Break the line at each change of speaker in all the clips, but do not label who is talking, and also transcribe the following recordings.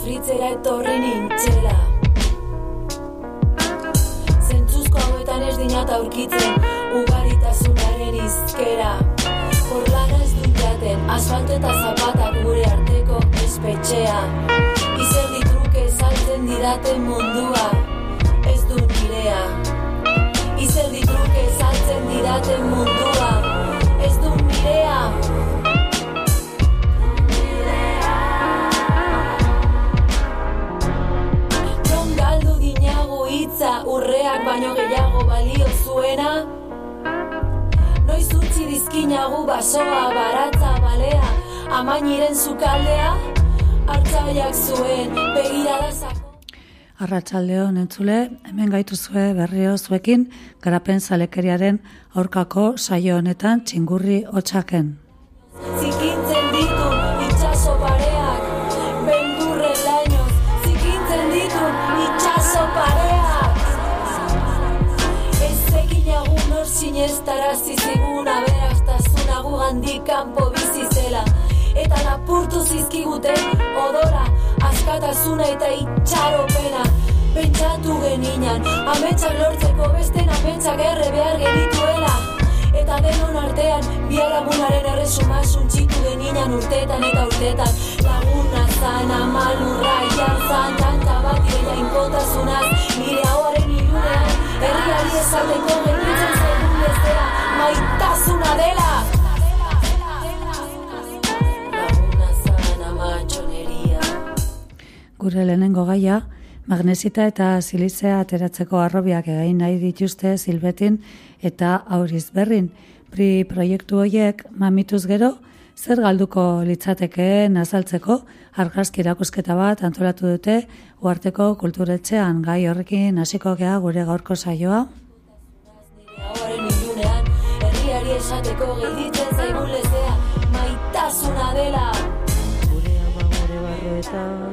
sufritzera etorri nintxela Zentzuzko hauetan ez dinat aurkitzen Ugaritasunaren izkera Porlara ez dut jaten Asfalto eta zapatak gure arteko espetxea. Izer ditruke saltzen didaten mundua Ez du nirea. Izer ditruke saltzen didaten mundua Ez du nirea hitza urreak baino gehiago balio zuena. Noiz utzi dizkinagu basoa, baratza, balea Amainiren zukaldea Artzaiak zuen, begirada zako
Arratsaldeon entzule, hemen gaituzue berrio zuekin garapen zalekeriaren aurkako saio honetan txingurri hotsaken.
Zikintzen sinestarazi zigun aberastasuna gugandik kanpo bizi zela. Eta lapurtu zizkiguten odora askatasuna eta itxaropena Pentsatu geninan, ametsak lortzeko besten ametsak erre behar genituela. Eta denon artean, biaramunaren erresuma suntxitu geninan urtetan eta urtetan. Laguna zan, amalurra, jarzan, tanta bat ireia inkotasunaz. Nire hauaren ilunean, herriari esateko gelditzen bezera Maitasuna dela! Laguna zan, amatxoneria
Gure lehenengo gaia, magnesita eta silizea ateratzeko arrobiak egin nahi dituzte silbetin eta auriz berrin. Pri proiektu horiek mamituz gero, zer galduko litzatekeen azaltzeko argazki erakusketa bat antolatu dute uarteko kulturetxean gai horrekin hasiko gea gure gaurko saioa.
Esateko gelditzen zaigun lezea Maitasuna dela!
Gure ama gure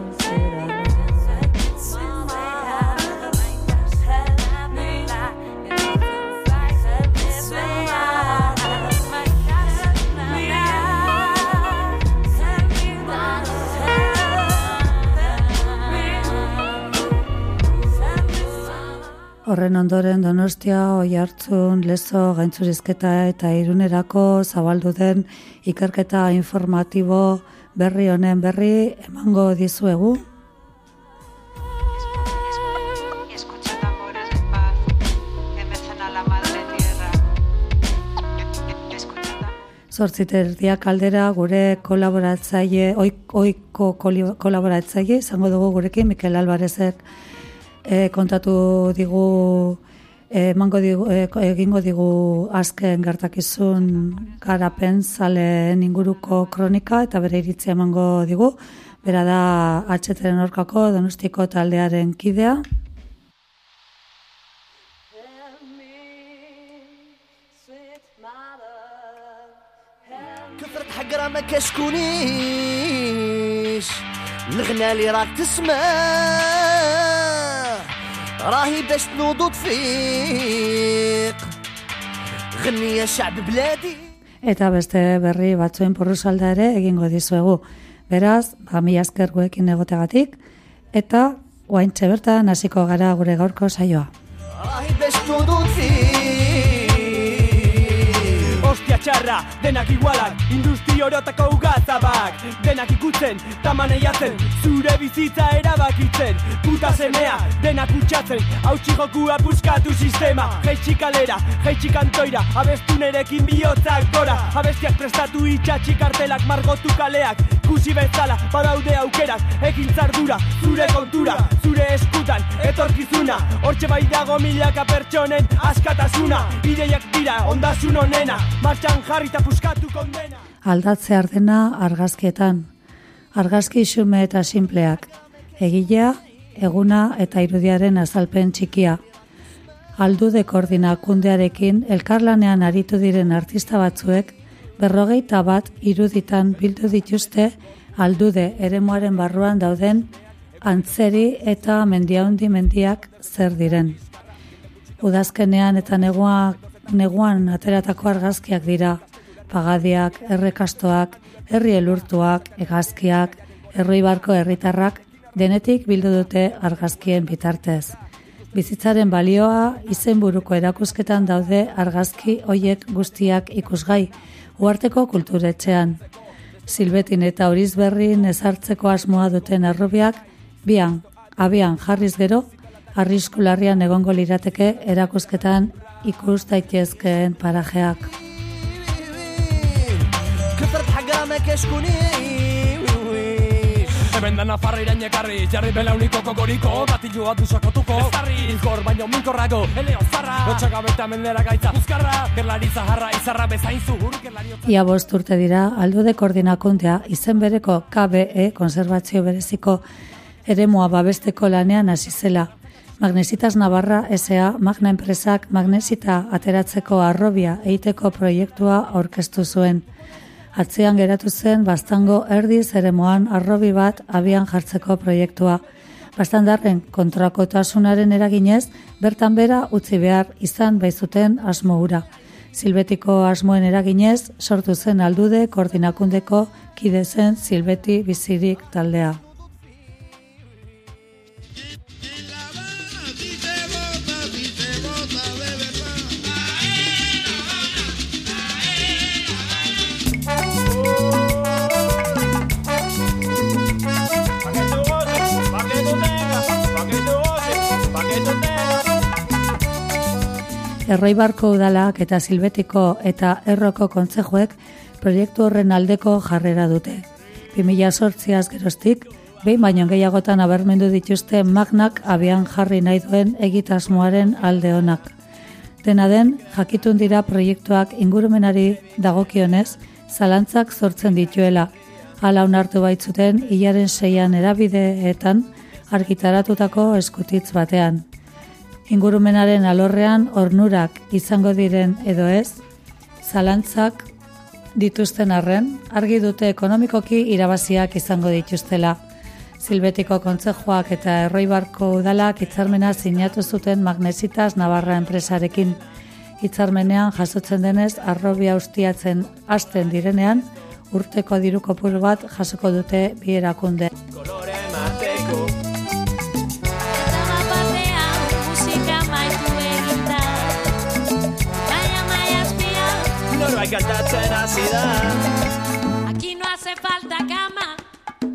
Horren ondoren Donostia, Oihartzun, Lezo, Gaintzurizketa eta Irunerako zabaldu den ikerketa informatibo berri honen berri emango dizuegu. Zortziterdiak aldera gure kolaboratzaile, oik- oiko kolaboratzaile, izango dugu gurekin, Mikel Alvarezek e, kontatu digu, e, emango digu, e, egingo digu azken gertakizun garapen zaleen inguruko kronika eta bere iritzia emango digu. Bera da atxeteren orkako donostiko taldearen kidea.
كثرة حقرة ما كشكونيش الغنى اللي راك تسمع راهي باش تنوض تفيق غني يا شعب بلادي
Eta beste berri batzuen porrusalda ere egingo dizuegu. Beraz, ba, mila esker guekin egotegatik, eta guaintxe bertan hasiko gara gure gaurko saioa.
راهي باش تنوض تفيق
Ostia txarra, denak igualak, industri orotako ugazabak Denak ikutzen, taman eiatzen, zure bizitza erabakitzen. Puta semea, denak utxatzen, hautsi jokua puskatu sistema. Jeitsi kalera, jeitsi kantoira, abestu nerekin bihotzak gora. Abestiak prestatu itxatxi kartelak, margotu kaleak Kusi bezala, badaude aukerak, egin zardura, zure kontura, zure eskutan, etorkizuna Hortxe bai dago milaka pertsonen askatasuna Ideiak dira, ondasun onena, martxan jarri eta puskatu kondena
Aldatze ardena argazkietan. Argazki xume eta simpleak. Egilea, eguna eta irudiaren azalpen txikia. Aldude koordinakundearekin elkarlanean aritu diren artista batzuek berrogeita bat iruditan bildu dituzte aldude eremuaren barruan dauden antzeri eta mendiaundi mendiak zer diren. Udazkenean eta negua, neguan ateratako argazkiak dira, pagadiak, errekastoak, herri elurtuak, hegazkiak, erroi barko herritarrak denetik bildu dute argazkien bitartez. Bizitzaren balioa izenburuko erakusketan daude argazki hoiek guztiak ikusgai, uarteko kulturetxean. Silbetin eta Horizberrin ezartzeko asmoa duten arrobiak, bian, abian jarriz gero, arrisku larrian egongo lirateke erakusketan ikus daitezkeen parajeak
benda nafarra irain ekarri Jarri bela uniko kokoriko Batilua duxakotuko Ezarri Ilkor baino minkorrako Eleo zarra. Gotxagabeta mendera gaitza Buzkarra Gerlari zaharra izarra bezain zuhur Gerlari
Ia bost urte dira Aldo de koordinakuntea Izen bereko KBE konservatzio bereziko Eremua babesteko lanean azizela Magnesitas Navarra SA Magna enpresak magnesita ateratzeko arrobia eiteko proiektua aurkeztu zuen. Atzean geratu zen bastango erdiz eremoan arrobi bat abian jartzeko proiektua. Bastandarren kontrakotasunaren eraginez, bertan bera utzi behar izan baizuten asmo hura. Silbetiko asmoen eraginez, sortu zen aldude koordinakundeko kide zen Silbeti bizirik taldea. Erroibarko udalak eta Silbetiko eta Erroko kontzejuek proiektu horren aldeko jarrera dute. 2008az geroztik, behin baino gehiagotan abermendu dituzte magnak abian jarri nahi duen egitasmoaren alde honak. Dena den, jakitun dira proiektuak ingurumenari dagokionez, zalantzak sortzen dituela. Hala onartu baitzuten, hilaren seian erabideetan argitaratutako eskutitz batean. Ingurumenaren alorrean ornurak izango diren edo ez, zalantzak dituzten arren, argi dute ekonomikoki irabaziak izango dituztela. Silbetiko kontzejoak eta erroibarko udalak hitzarmena sinatu zuten Magnesitas Navarra enpresarekin. Hitzarmenean jasotzen denez arrobia ustiatzen hasten direnean, urteko diru kopuru bat jasoko dute bi erakunde.
Kolore mateko Norbait kantatzen hasi da
Aquí no hace falta cama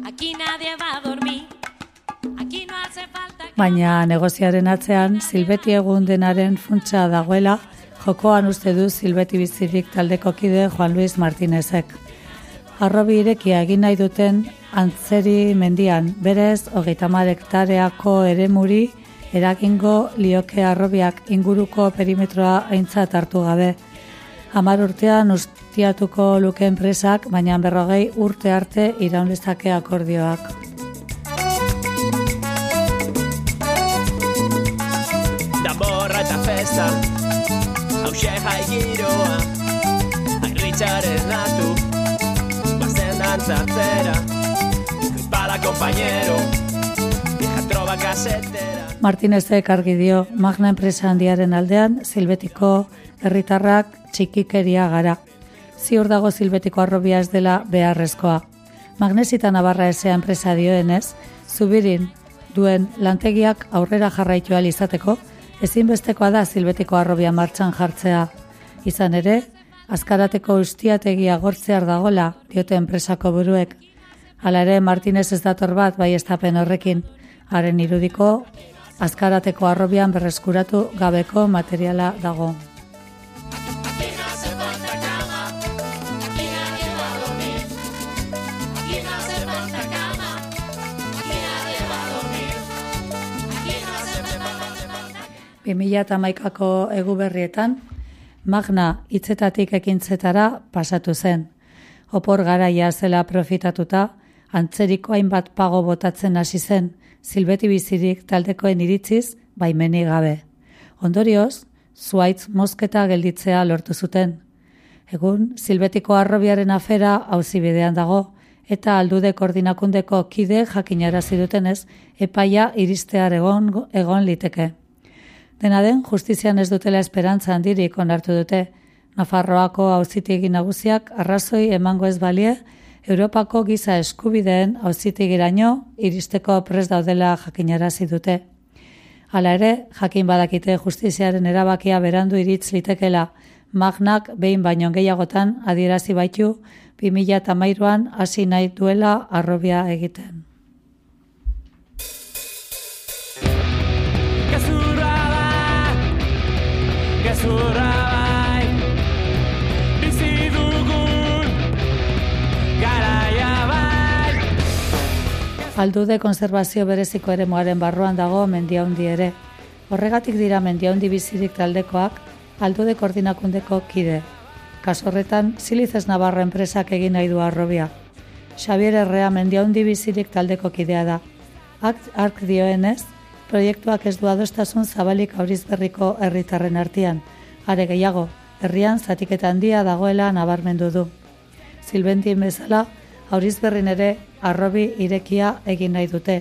Aquí nadie va a dormir Aquí no hace falta cama
Baina negoziaren atzean Silbeti egun denaren funtsa dagoela, jokoan uste du Silbeti bizirik taldeko kide Juan Luis Martinezek. Arrobi irekia egin nahi duten antzeri mendian, berez hogeita hektareako eremuri eragingo lioke arrobiak inguruko perimetroa aintzat hartu gabe. Hamar urtean ustiatuko luke enpresak, baina berrogei urte arte iraun lezake akordioak.
Danborra eta festa Hauxe jai giroa Agritzaren natu Bazen dantzatzera Bala compañero Vieja trova kasetera
Martinezek argi dio Magna enpresa handiaren aldean Silbetiko herritarrak txikikeria gara. Ziur dago Silbetiko arrobia ez dela beharrezkoa. Magnesita Navarra esea enpresa dioenez, zubirin duen lantegiak aurrera jarraitu izateko, ezinbestekoa da Silbetiko arrobia martxan jartzea. Izan ere, azkarateko ustiategia gortzear dagola diote enpresako buruek. Hala ere, Martinez ez dator bat bai estapen horrekin. Haren irudiko, azkarateko arrobian berreskuratu gabeko materiala dago. 2008ko eguberrietan, magna hitzetatik ekintzetara pasatu zen. Opor garaia zela profitatuta, antzeriko hainbat pago botatzen hasi zen, zilbeti bizirik taldekoen iritziz baimeni gabe. Ondorioz, zuaitz mosketa gelditzea lortu zuten. Egun, zilbetiko arrobiaren afera auzibidean dago, eta aldude koordinakundeko kide jakinara duten epaia iristear egon, egon liteke. Dena den, justizian ez dutela esperantza handirik onartu dute. Nafarroako auzitegi nagusiak arrazoi emango ez balie, Europako giza eskubideen auzitigiraino iristeko pres daudela jakinarazi dute. Hala ere, jakin badakite justiziaren erabakia berandu iritz litekela, magnak behin baino gehiagotan adierazi baitu 2008an hasi nahi duela arrobia egiten.
Gezurra bai, bizi dugun garaia bai.
Aldude konservazio bereziko ere moaren barruan dago mendiaundi ere. Horregatik dira mendiaundi bizirik taldekoak aldude koordinakundeko kide. Kaso horretan, Silizez Navarra enpresak egin nahi du arrobia. Xavier Errea mendiaundi bizirik taldeko kidea da. Ark, ark dioenez, proiektuak ez du adostasun zabalik aurizberriko herritarren artean. Are gehiago, herrian zatiketa handia dagoela nabarmendu du. Silbentin bezala, aurizberrin ere arrobi irekia egin nahi dute.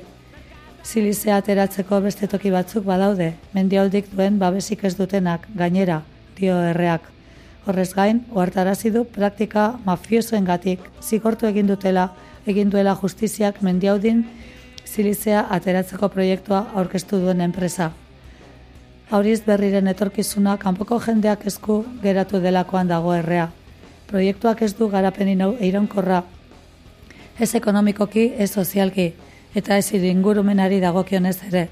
Silizea ateratzeko beste toki batzuk badaude, mendialdik duen babesik ez dutenak, gainera, dio erreak. Horrez gain, ohartarazi du praktika mafiosoengatik zigortu egin dutela, egin duela justiziak mendiaudin Silizea ateratzeko proiektua aurkeztu duen enpresa. Auriz berriren etorkizuna kanpoko jendeak esku geratu delakoan dago errea. Proiektuak ez du garapenin hau iraunkorra, ez ekonomikoki, ez sozialki, eta ez ingurumenari dagokionez ere.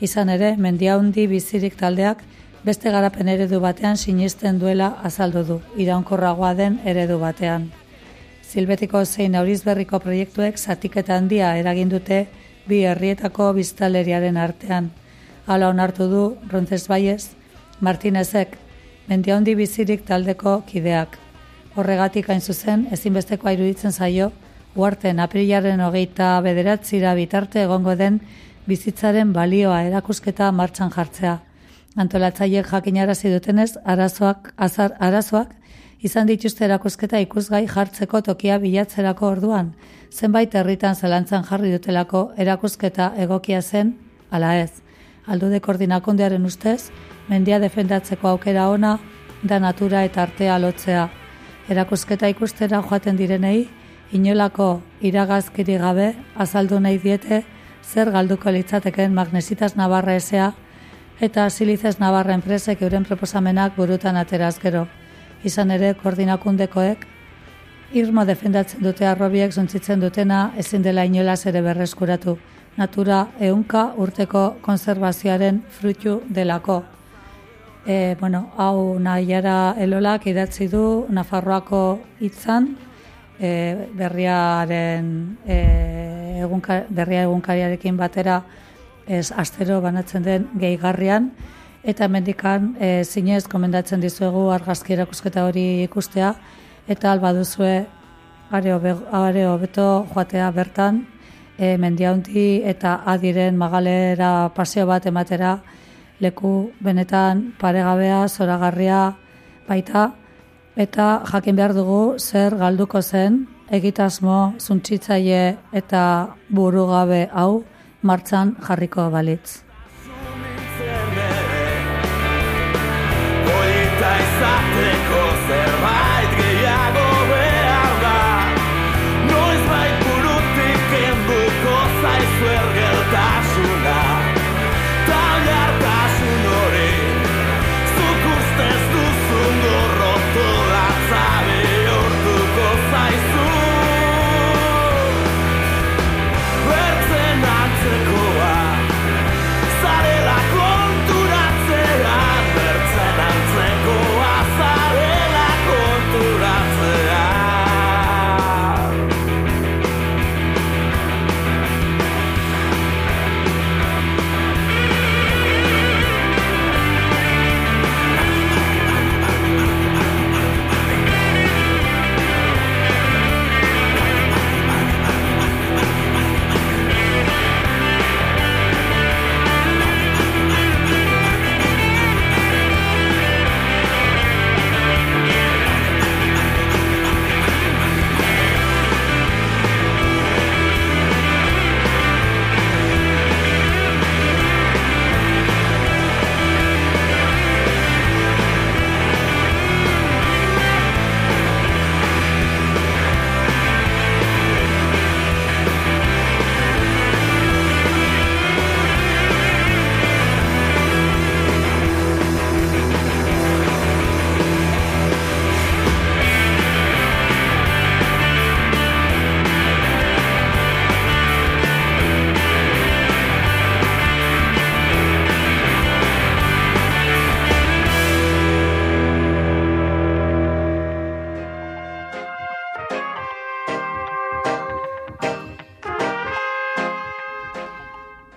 Izan ere, mendiaundi bizirik taldeak beste garapen eredu batean sinisten duela azaldu du, iraunkorragoa den eredu batean. Silbetiko zein aurizberriko proiektuek zatiketa handia eragin dute bi herrietako biztaleriaren artean. Hala onartu du Roncesvalles Martinezek mendiaundi bizirik taldeko kideak. Horregatik hain zuzen ezinbestekoa iruditzen zaio uarten aprilaren hogeita bederatzira bitarte egongo den bizitzaren balioa erakusketa martxan jartzea. Antolatzaileek jakinarazi dutenez, arazoak, azar, arazoak izan dituzte erakusketa ikusgai jartzeko tokia bilatzerako orduan, zenbait herritan zelantzan jarri dutelako erakusketa egokia zen, ala ez. Aldude koordinakundearen ustez, mendia defendatzeko aukera ona, da natura eta artea lotzea. Erakusketa ikustera joaten direnei, inolako iragazkiri gabe azaldu nahi diete zer galduko litzateken magnesitas nabarra esea eta silizez nabarra enpresek euren proposamenak burutan ateraz gero. Izan ere, koordinakundekoek, irmo defendatzen dute arrobiek zuntzitzen dutena ezin dela inolaz ere berreskuratu. Natura eunka urteko konservazioaren frutu delako. E, bueno, hau nahiara elolak idatzi du Nafarroako hitzan, e, berriaren e, egunka, berria egunkariarekin batera ez astero banatzen den gehigarrian eta mendikan e, zinez komendatzen dizuegu argazki erakusketa hori ikustea. Eta alba duzue are hobeto joatea bertan e, mendiaundi eta adiren magalera paseo bat ematera. Leku benetan paregabea, zoragarria baita. Eta jakin behar dugu zer galduko zen egitasmo zuntzitzaile eta burugabe hau martxan jarriko balitz.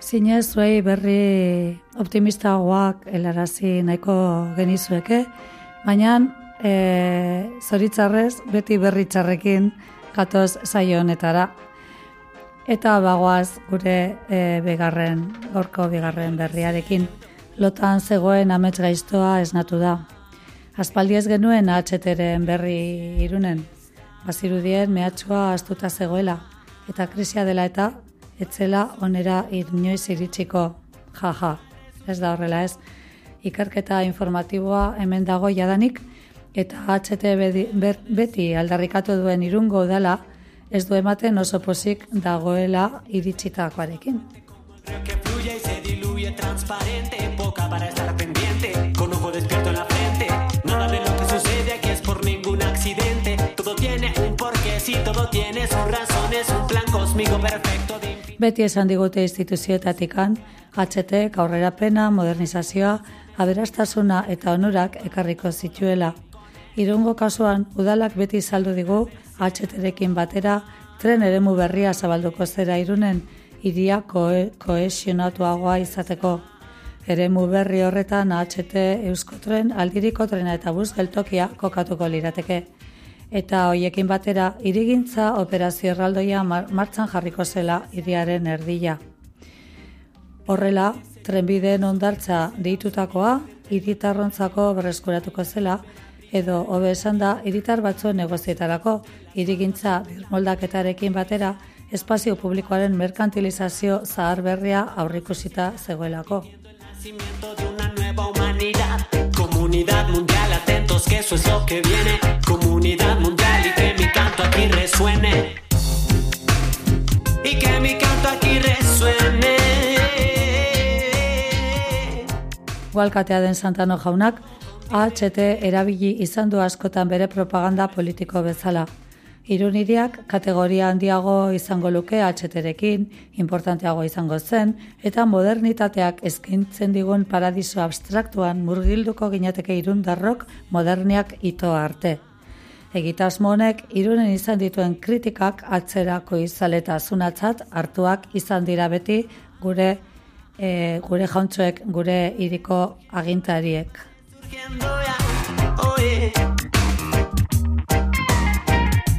Zinez, zuei berri optimistagoak helarazi nahiko genizueke, baina e, zoritzarrez beti berri txarrekin gatoz saio honetara. Eta bagoaz gure e, begarren, gorko bigarren berriarekin. Lotan zegoen amets gaiztoa esnatu da. Aspaldi ez genuen atxeteren berri irunen. Bazirudien mehatxua astuta zegoela. Eta krisia dela eta etzela onera inoiz iritsiko. Ja, ja, ez da horrela ez. Ikerketa informatiboa hemen dago jadanik, eta HT beti aldarrikatu duen irungo dela, ez du ematen oso pozik dagoela iritsitakoarekin.
Que fluye y se diluye transparente, para estar pendiente, con ojo despierto en la es por ningún accidente. Todo tiene un porqué, todo tiene razones, un plan cósmico perfecto.
Beti esan digute instituzioetatikan, HT aurrera pena, modernizazioa, aberastasuna eta onurak ekarriko zituela. Irungo kasuan, udalak beti saldu digu, HT-rekin batera, tren eremu berria zabalduko zera irunen, iria koe, koesionatuagoa izateko. Eremu berri horretan HT Euskotren aldiriko trena eta bus geltokia kokatuko lirateke. Eta hoiekin batera, irigintza operazio erraldoia mar martzan jarriko zela iriaren erdila. Horrela, trenbideen ondartza deitutakoa, iritarrontzako berreskuratuko zela, edo hobe esan da hiritar batzuen negozietarako irigintza birmoldaketarekin batera espazio publikoaren merkantilizazio zahar berria aurrikusita zegoelako.
Comunidad mundial, atentos que eso es lo que viene. Comunidad mundial y que mi canto aquí resuene. Y que mi canto aquí resuene.
Gualkatea den Santano jaunak, AHT erabili izan du askotan bere propaganda politiko bezala. Iruniriak kategoria handiago izango luke HT-rekin, importanteago izango zen, eta modernitateak eskintzen digun paradiso abstraktuan murgilduko ginateke irundarrok moderniak ito arte. Egitasmo honek irunen izan dituen kritikak atzerako izaleta zunatzat hartuak izan dira beti gure e, gure jauntxoek, gure iriko agintariek.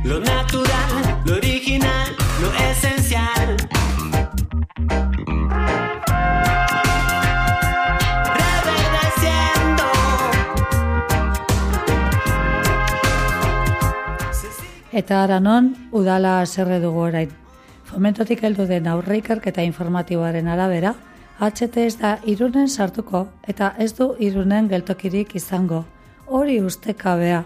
Lo natural, lo original, lo esencial.
Eta aranon, udala zerre dugu orain. Fomentotik heldu den aurre ikerketa informatiboaren arabera, HT ez da irunen sartuko eta ez du irunen geltokirik izango. Hori ustekabea.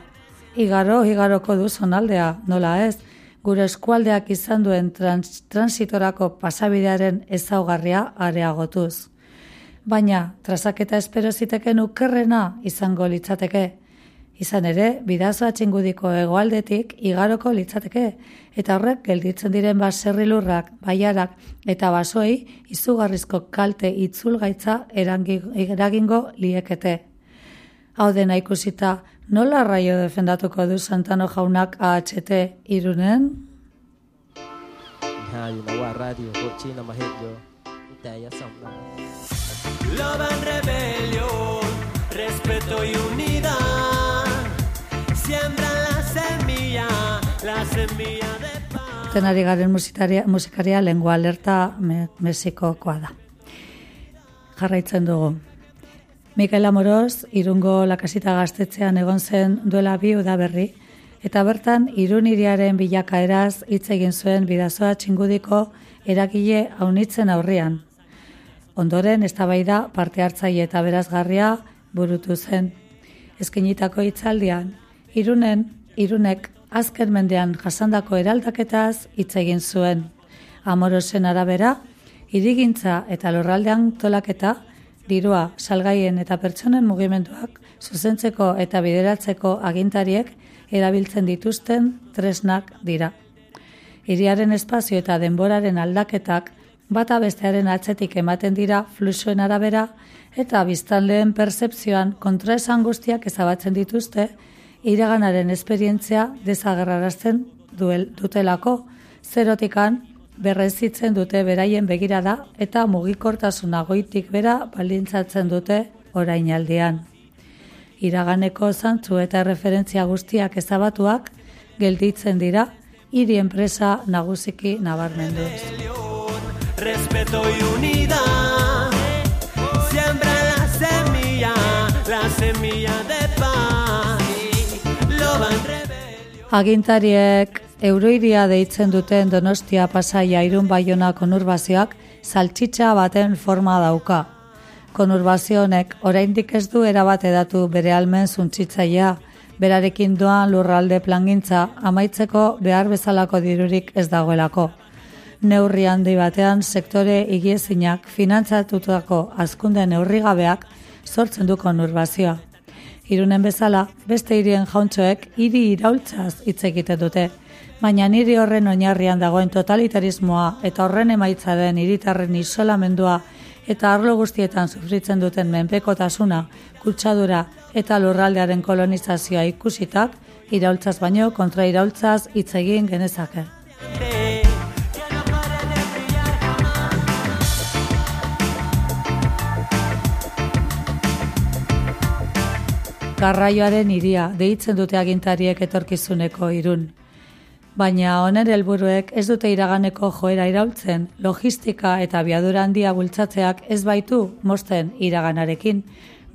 Igaro, igaroko du zonaldea, nola ez, gure eskualdeak izan duen trans transitorako pasabidearen ezaugarria areagotuz. Baina, trazaketa espero ziteken ukerrena izango litzateke. Izan ere, bidazo atxingudiko hegoaldetik igaroko litzateke, eta horrek gelditzen diren baserrilurrak, baiarak eta basoei izugarrizko kalte itzulgaitza erangi- eragingo liekete. Hau dena ikusita, nola raio defendatuko du Santano jaunak AHT irunen?
Love and rebelión, respeto y unidad. Siembra la semilla, la semilla de paz.
Tenari garen musikaria, musikaria lengua alerta me, Mexikokoa da. Jarraitzen dugu. Mikel Amoroz, irungo lakasita gaztetzean egon zen duela bi udaberri, eta bertan iruniriaren bilakaeraz hitz egin zuen bidazoa txingudiko eragile haunitzen aurrian. Ondoren, eztabaida parte hartzaile eta berazgarria burutu zen. Eskenitako hitzaldian, irunen, irunek azken mendean jasandako eraldaketaz hitz egin zuen. Amorosen arabera, irigintza eta lorraldean tolaketa, dirua, salgaien eta pertsonen mugimenduak zuzentzeko eta bideratzeko agintariek erabiltzen dituzten tresnak dira. Hiriaren espazio eta denboraren aldaketak bata bestearen atzetik ematen dira fluxuen arabera eta biztanleen percepzioan kontraesan guztiak ezabatzen dituzte iraganaren esperientzia desagerrarazten duel, dutelako zerotikan berrezitzen dute beraien begirada eta mugikortasuna goitik bera balintzatzen dute orainaldian. Iraganeko zantzu eta referentzia guztiak ezabatuak gelditzen dira hiri enpresa nagusiki nabarmenduz.
Respeto y unidad. Siembra la semilla, la semilla de paz. Lo van rebelio.
Agintariek euroiria deitzen duten Donostia Pasaia Irun Baiona konurbazioak saltxitxa baten forma dauka. Konurbazio honek oraindik ez du erabat edatu bere almen zuntzitzaia, berarekin doan lurralde plangintza amaitzeko behar bezalako dirurik ez dagoelako. Neurri handi batean sektore higiezinak finantzatutako azkunde neurrigabeak sortzen du konurbazioa. Irunen bezala, beste hirien jauntxoek hiri iraultzaz hitz egiten dute, baina niri horren oinarrian dagoen totalitarismoa eta horren emaitza den hiritarren isolamendua eta arlo guztietan sufritzen duten menpekotasuna, kutsadura eta lurraldearen kolonizazioa ikusitak, iraultzaz baino kontra iraultzaz hitz egin genezake. Garraioaren iria deitzen dute agintariek etorkizuneko irun. Baina honen helburuek ez dute iraganeko joera iraultzen, logistika eta biadura handia bultzatzeak ez baitu mosten iraganarekin.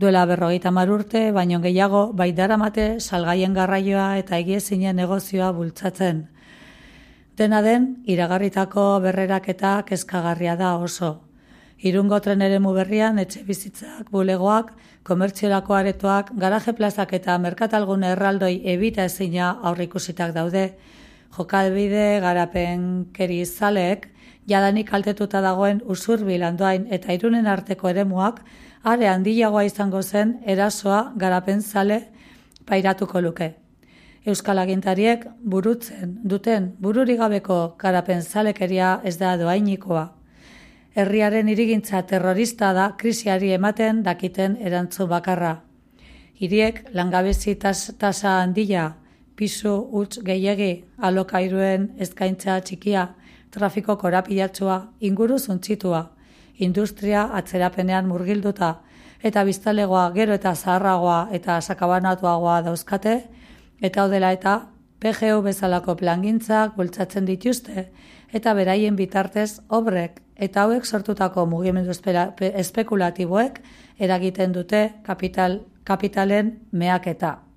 Duela berrogeita mar urte, baino gehiago, bai daramate salgaien garraioa eta egiezinen negozioa bultzatzen. Dena den, iragarritako berreraketa kezkagarria da oso. Irungo tren eremu berrian etxe bizitzak, bulegoak, komertziolako aretoak, garaje plazak eta merkatalgune erraldoi ebita ezina aurrikusitak daude. Jokabide garapen keri zaleek, jadanik kaltetuta dagoen usurbil andoain eta irunen arteko eremuak, are handiagoa izango zen erasoa garapen zale pairatuko luke. Euskal agintariek burutzen duten bururigabeko garapen zalekeria ez da doainikoa. Herriaren irigintza terrorista da krisiari ematen dakiten erantzun bakarra. Hiriek langabezi tas, tasa handia, pisu huts gehiegi, alokairuen eskaintza txikia, trafiko korapilatsua, inguru zuntzitua, industria atzerapenean murgilduta, eta biztalegoa gero eta zaharragoa eta sakabanatuagoa dauzkate, eta odela eta PGU bezalako plangintzak bultzatzen dituzte, eta beraien bitartez obrek eta hauek sortutako mugimendu espekulatiboek eragiten dute kapital, kapitalen meaketa.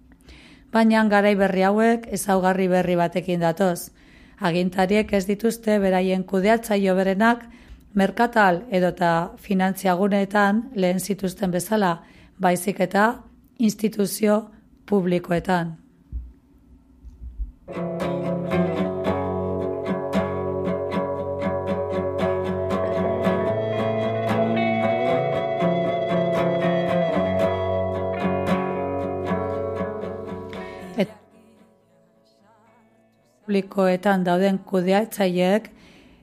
Baina garai berri hauek ezaugarri berri batekin datoz. Agintariek ez dituzte beraien kudeatzaio berenak merkatal edota finantziaguneetan lehen zituzten bezala, baizik eta instituzio publikoetan. Publikoetan dauden kudeatzaileek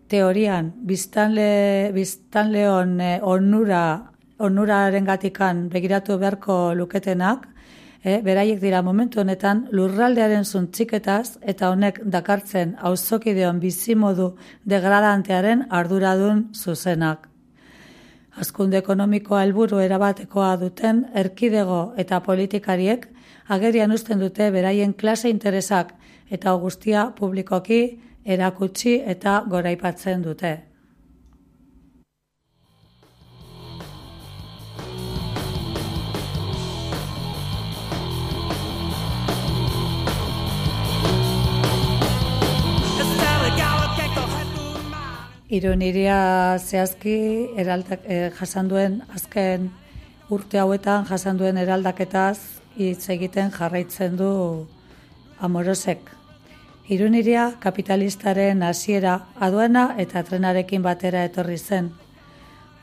teorian biztanle biztanleon eh, onura onuraren gatikan begiratu beharko luketenak, eh, beraiek dira momentu honetan lurraldearen zuntziketaz eta honek dakartzen auzokideon bizimodu degradantearen arduradun zuzenak. Azkunde ekonomikoa helburu erabatekoa duten erkidego eta politikariek agerian uzten dute beraien klase interesak eta guztia publikoki erakutsi eta goraipatzen dute. Iruniria zehazki eraldak, eh, jasan duen azken urte hauetan jasan duen eraldaketaz hitz egiten jarraitzen du amorosek. Iruniria kapitalistaren hasiera aduana eta trenarekin batera etorri zen.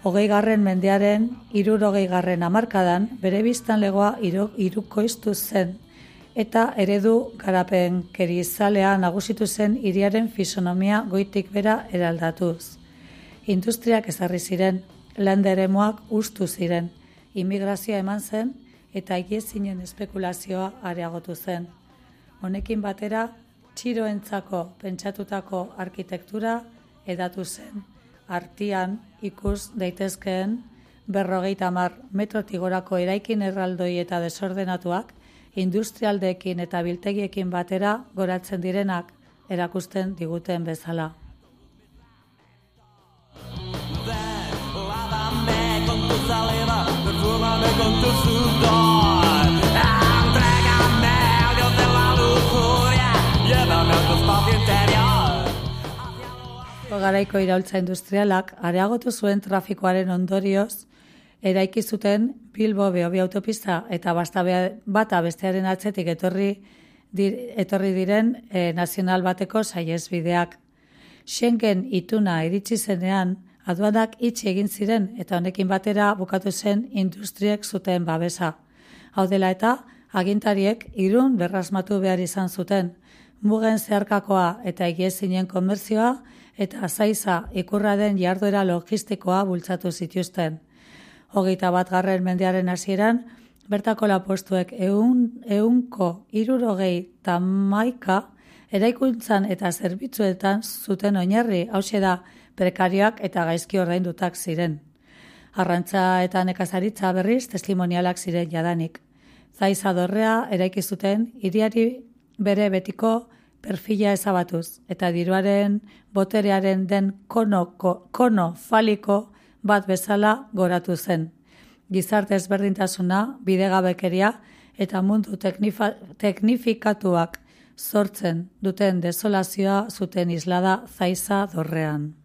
Hogei garren mendearen, irurogei garren amarkadan, bere biztanlegoa iru, irukoiztu zen, eta eredu garapen kerizalea nagusitu zen iriaren fisonomia goitik bera eraldatuz. Industriak ezarri ziren, landa eremuak ustu ziren, immigrazioa eman zen eta egiezinen espekulazioa areagotu zen. Honekin batera, txiroentzako pentsatutako arkitektura edatu zen. Artian ikus daitezkeen berrogeita mar metrotik gorako eraikin erraldoi eta desordenatuak, industrialdeekin eta biltegiekin batera goratzen direnak erakusten diguten bezala.
Lávame con tu saliva, perfúmame con tu sudor.
Garaiko iraultza industrialak areagotu zuen trafikoaren ondorioz, eraiki zuten Bilbo Beobi autopista eta basta bata bestearen atzetik etorri dir- etorri diren eh, nazional bateko saiesbideak. Schengen ituna iritsi zenean, aduanak itxi egin ziren eta honekin batera bukatu zen industriek zuten babesa. Hau dela eta agintariek irun berrasmatu behar izan zuten. Mugen zeharkakoa eta egiezinen komerzioa eta zaiza ikurra den jarduera logistikoa bultzatu zituzten. Hogeita bat garren mendearen hasieran, bertako lapostuek eun, eunko irurogei tamaika eraikuntzan eta zerbitzuetan zuten oinarri, hause da, prekarioak eta gaizki ordaindutak ziren. Arrantza eta nekazaritza berriz testimonialak ziren jadanik. Zaiza dorrea eraiki zuten hiriari bere betiko perfila ezabatuz eta diruaren boterearen den kono, ko, kono faliko bat bezala goratu zen. Gizarte ezberdintasuna, bidegabekeria eta mundu teknifikatuak sortzen duten desolazioa zuten islada zaiza dorrean.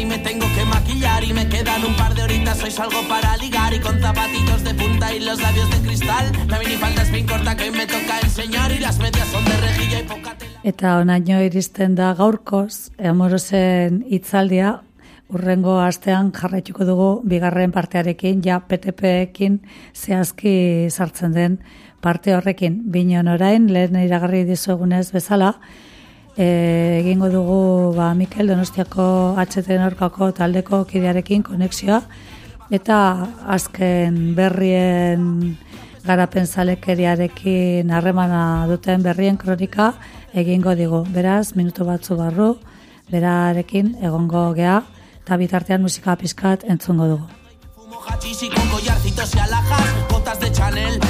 Y me tengo que maquillar y me quedan un par de horitas, hoy salgo para ligar y con zapatitos de punta y los labios de cristal. La minifalda es bien corta que me toca enseñar y las medias son de rejilla y poca tela.
Eta onaino iristen da gaurkoz, amorosen hitzaldia, urrengo astean jarraituko dugu bigarren partearekin, ja PTP-ekin zehazki sartzen den parte horrekin. Binon orain, lehen iragarri dizugunez bezala, e, egingo dugu ba, Mikel Donostiako HTN orkako taldeko kidearekin konexioa, eta azken berrien garapen zalekeriarekin harremana duten berrien kronika egingo digu. Beraz, minutu batzu barru, berarekin egongo gea, eta bitartean musika pizkat entzungo dugu.
Fumo y con collarcitos y alhajas, botas de Chanel,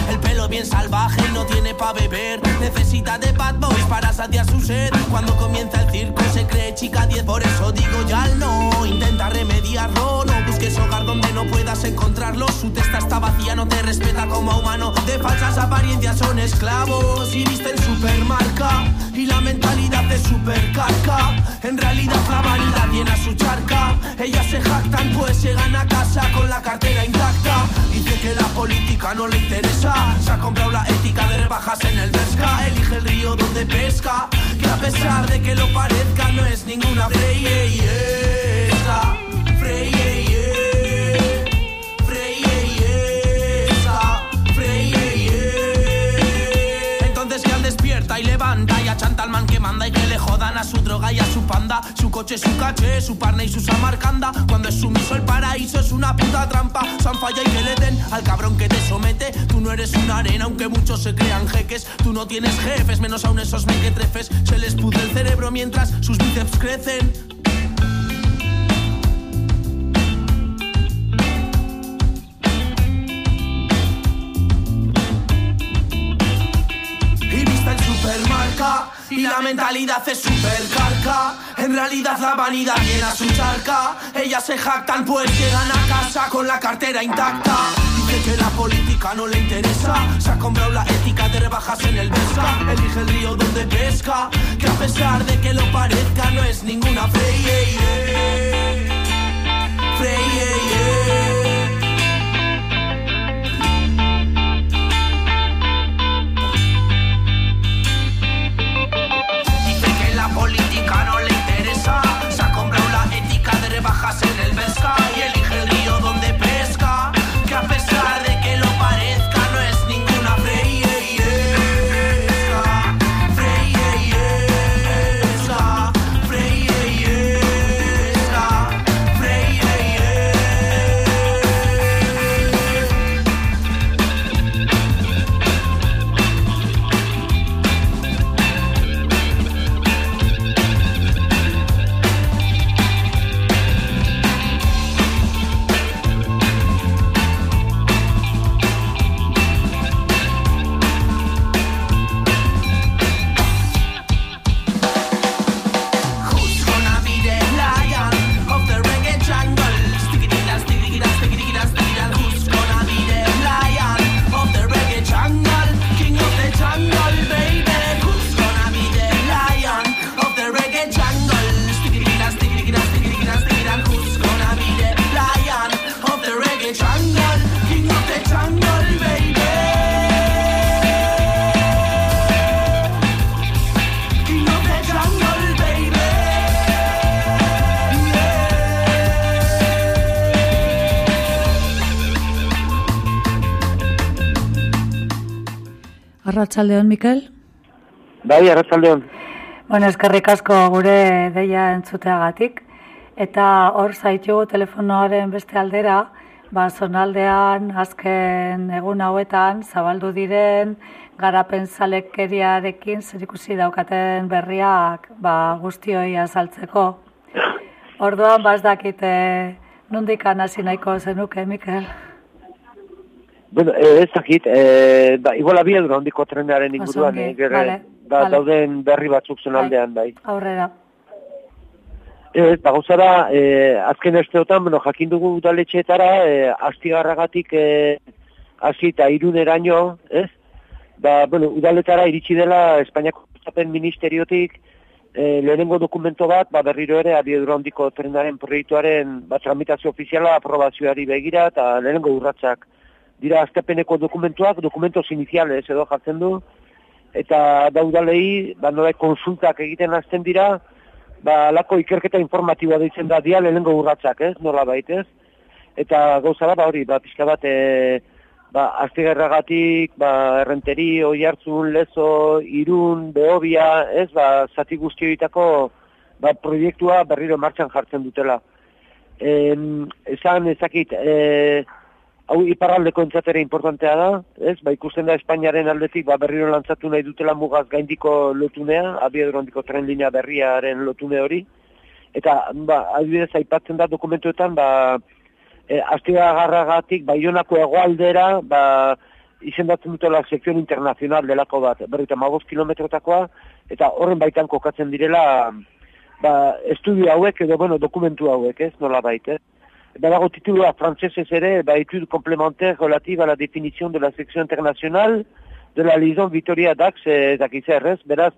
bien salvaje y no tiene pa' beber. Necesita de bad boys para saciar su sed. Cuando comienza el circo se cree chica 10, por eso digo ya no. Intenta remediarlo, no busques hogar donde no puedas encontrarlo. Su testa está vacía, no te respeta como humano. De falsas apariencias son esclavos y visten supermarca. Y la mentalidad es supercarca. En realidad la vanidad llena su charca. Ellas se jactan pues llegan a casa con la cartera intacta. Dice que la política no le interesa. Comprado la ética de rebajas en el Vesca. Elige el río donde pesca. Que a pesar de que lo parezca, no es ninguna freyesa. Freyesa. Entonces que al despierta y levanta y achanta al man que manda y que le jodan a su droga y a su panda, su coche, caché, su parne y su samarcanda. Cuando es sumiso el paraíso es una puta trampa. San falla y que le den al cabrón que te somete. Tú no eres una arena, aunque muchos se crean jeques. Tú no tienes jefes, menos aún esos mequetrefes. Se les pudre el cerebro mientras sus bíceps crecen. Y la mentalidad es supercarca. En realidad la vanidad llena su charca. Ellas se jactan pues llegan a casa con la cartera intacta. Dice que la política no le interesa. Se ha comprado la ética de rebajas en el Vesca. Elige el río donde pesca. Que a pesar de que lo parezca no es ninguna freyeye. Freyeye. Dice
Arratsaldeon Mikel.
Bai, arratzaldeon.
Bueno, eskerrik asko gure deia entzuteagatik. Eta hor zaitugu telefonoaren beste aldera, ba, zonaldean azken egun hauetan zabaldu diren garapen zalekeriarekin zer ikusi daukaten berriak ba, guztioi azaltzeko. Orduan, baz dakite nondik hasi nahiko zenuke, Mikel?
Bueno, eh, ez dakit, eh, ba, igual abiadura handiko trenaren inguruan,
ongi,
eh, gero,
vale,
ba,
vale.
dauden berri batzuk zonaldean, bai.
Aurrera.
Ez, ba, gauza da, eh, azken esteotan, bueno, jakin dugu udaletxeetara, eh, astigarragatik eh, hasi eta iruneraino, ez? Ba, bueno, udaletara iritsi dela Espainiako Zapen Ministeriotik eh, lehenengo dokumento bat, ba, berriro ere, abiedura handiko trenaren proiektuaren ba, tramitazio ofiziala aprobazioari begira eta lehenengo urratsak dira aztepeneko dokumentuak, dokumentos iniziales edo jartzen du, eta daudalei, ba, nola konsultak egiten hasten dira, ba, alako ikerketa informatiboa deitzen da dia lehenengo urratsak, ez, nola baitez. Eta gauza da, ba, hori, ba, pixka bat, e, ba, aztigerragatik, ba, errenteri, oi hartzun, lezo, irun, behobia, ez, ba, zati guzti horietako, ba, proiektua berriro martxan jartzen dutela. Em, esan ezakit, e, hau iparraldeko entzatera importantea da, ez? Ba, ikusten da Espainiaren aldetik ba, berriro lantzatu nahi dutela mugaz gaindiko lotunea, abiadura handiko tren linea berriaren lotune hori. Eta, ba, adibidez, aipatzen da dokumentuetan, ba, e, astiagarragatik, baionako hegoaldera, ba, izendatzen dutela sekzion internazional delako bat, berrita magoz kilometrotakoa, eta horren baitan kokatzen direla, ba, estudio hauek edo, bueno, dokumentu hauek, ez, nola baita. Badago titulua frantzesez ere, ba, etude complémentaire relative à la définition de la section internationale de la liaison Vitoria-Dax, eh, dakitzer, ez? Beraz,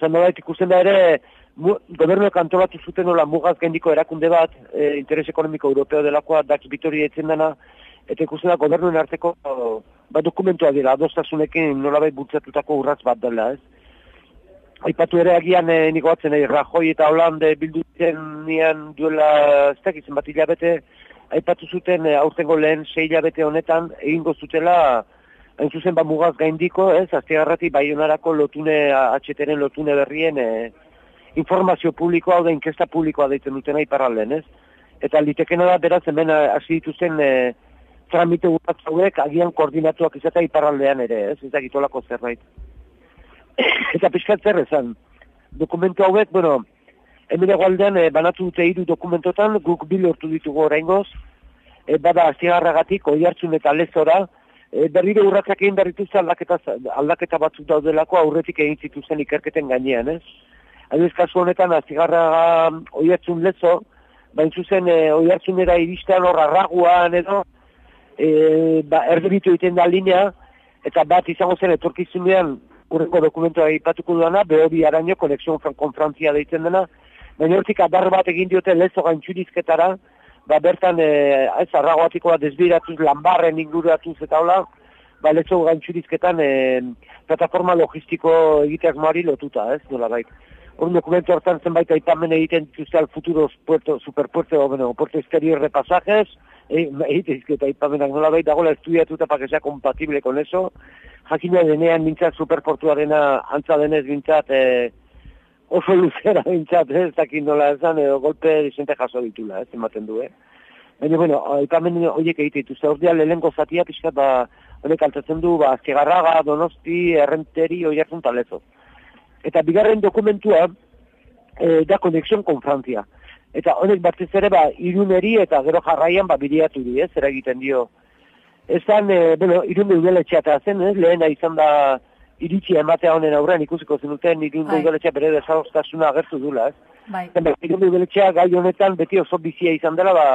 zan nolait ikusten da ere, mu, gobernuak antolatu zuten nola mugaz gaindiko erakunde bat, eh, interes ekonomiko europeo delakoa, Dax Vitoria etzen dena, eta ikusten da gobernuen arteko ba, dokumentua dira, adostasunekin nolabait bultzatutako urratz bat dela, ez? Aipatu ere agian e, niko batzen, eh, Rajoy eta Hollande bildu nian duela, ez dakitzen bat hilabete, aipatu zuten e, aurtengo lehen sei hilabete honetan egingo zutela hain zuzen ba mugaz gaindiko, ez, aztegarrati baionarako lotune, atxeteren lotune berrien e, informazio publikoa, hau da inkesta publikoa deitzen dutena iparralden, ez? Eta litekena da, beraz, hemen eh, hasi dituzten e, tramite hauek agian koordinatuak izatea iparraldean ere, ez? Ez dakitolako zerbait. Eta pixkat zer esan. Dokumentu hauek, bueno, hemen egualdean e, banatu dute hiru dokumentotan, guk bil hortu ditugu oraingoz, e, bada azigarragatik, oi hartzun eta lezora, e, berriro urratzak egin berrituzte aldaketa, aldaketa batzuk daudelako aurretik egin zituzten ikerketen gainean, ez? Adibidez kasu honetan azigarra oi hartzun lezo, bain zuzen e, oi hartzunera iristean hor arraguan edo, e, ba, egiten da linea, eta bat izango zen etorkizunean urrengo dokumentua aipatuko duana, behobi araño, konexion fran konfrantzia deitzen dena, baina hortik adar bat egin diote lezo gaintxurizketara, ba bertan e, ez arragoatikoa desbiratuz, lanbarren inguratuz eta hola, ba lezo gaintxurizketan e, plataforma logistiko egiteak moari lotuta, ez, nola bait. Hor dokumentu hortan zenbait aipamen egiten dituzte al futuro puerto, superpuerto, o, bueno, puerto exterior de pasajes, e, egite izketa aipamenak nola bait, dagoela estudiatuta para que sea compatible con eso, jakina denean mintzat superportuarena antza denez bintzat, e, oso luzera bintzat, ez dakit nola esan, edo golpe disente jaso ditula, ez ematen du, eh? Baina, bueno, aipamen horiek egite dituzte, hor dia lehenko zatia pixkat, ba, honek altzatzen du, ba, azkegarraga, donosti, errenteri, hori hartzun talezo. Eta bigarren dokumentua, e, da konexion kon Frantzia. Eta honek batez ere, ba, iruneri eta gero jarraian, ba, bideatu di, ez, zer egiten dio. Ezan, e, bueno, irunde udaletxea eta zen, ez, lehena izan da iritsi ematea honen aurrean ikusiko zenuten irunde
Bai.
udaletxea bere desagostasuna agertu dula, ez.
Bai.
Zenba, irunde udaletxea gai honetan beti oso bizia izan dela, ba,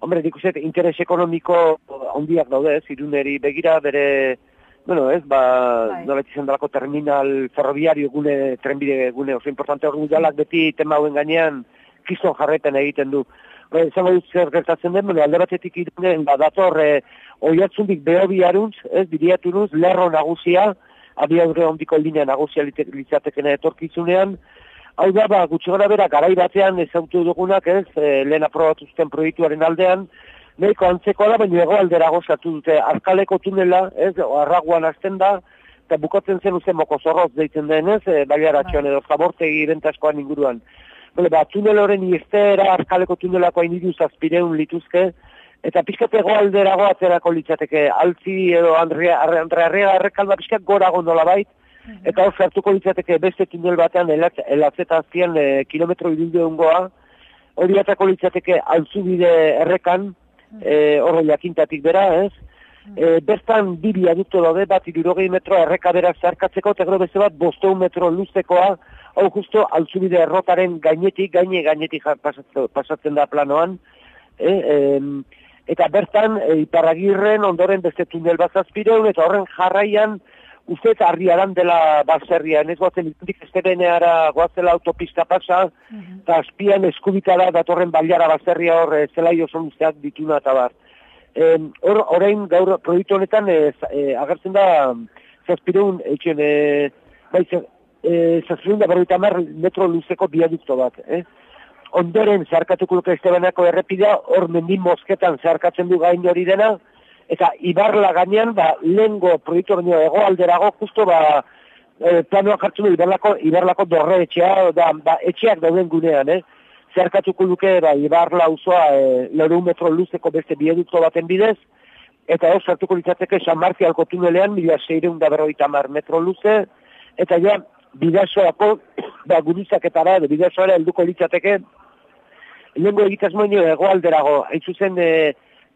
hombre, uste, interes ekonomiko handiak daude, ez, iruneri begira bere, bueno, ez, ba,
Bai.
nola izan delako terminal ferroviario gune, trenbide gune oso importante hor udalak beti tema hauen gainean kiston jarrepen egiten du. Ba, izango dut zer gertatzen den, bueno, alde batetik irunen, ba, dator, e, oiatzundik behobi aruntz, ez, biriaturuz, lerro nagusia, abiadure ondiko linea nagusia litzatekena etorkizunean, Hau da, ba, gutxi gara bera, garai batean ezautu dugunak, ez, e, lehen aprobatu zuten proiektuaren aldean, nahiko antzekoa da, baina hegoaldera gozatu dute, arkaleko tunela, ez, arraguan hasten da, eta bukatzen zen uste moko zorroz deitzen denez, e, baiaratxoan edo zabortegi bentaskoan inguruan. Bale, ba, tunel horren irteera, arkaleko tunelako hain idu zazpireun lituzke, eta pixkat egoalderago atzerako litzateke, altzi edo Andrea Arrea errekalda pixkat gorago nola bait, eta hor sartuko litzateke beste tunel batean elatz- elatzetazien e, kilometro irundeungoa, hori atako litzateke altzubide errekan, e, horre jakintatik bera, ez? E, bertan bi biadukto daude, bat irurogei metro erreka berak zeharkatzeko, eta gero beste bat bosteun metro luzekoa, hau justo altzubide errotaren gainetik, gaine gainetik pasatzen, pasatzen da planoan, e, em, eta bertan e, iparragirren ondoren beste tunel bat zazpireun, eta horren jarraian, uste eta arriaran dela baserrian, ez goazen ikundik estebeneara goazela autopista pasa, eta azpian eskubitara datorren baliara baserria hor e, zelai oso luzeak dituna eta bar. Em, Hor, orain gaur proiektu honetan e, e, agertzen da zazpireun, etxen, e, bai, za- e, zazpireun da berroita hamar metro luzeko biadukto bat, eh? Ondoren zeharkatuko luke Estebanako errepidea, hor mendin mosketan zeharkatzen du gain hori dena, eta Ibarla gainean, ba, lehengo proiektu baino hegoalderago, justo, ba, e, planoa jartzen du Ibarlako, Ibarlako dorre etxea, da, ba, etxeak dauden gunean, eh? Zeharkatuko luke, ba, Ibarla uzoa, e, leru metro luzeko beste biedukto baten bidez, eta hor sartuko litzateke San Martialko tunelean, mila seireun da berroita mar metro luze, eta ja, bidasoako, ba, guruzaketara, edo bidasoara helduko litzateke, lehengo egitasmoen hegoalderago, hain zuzen e,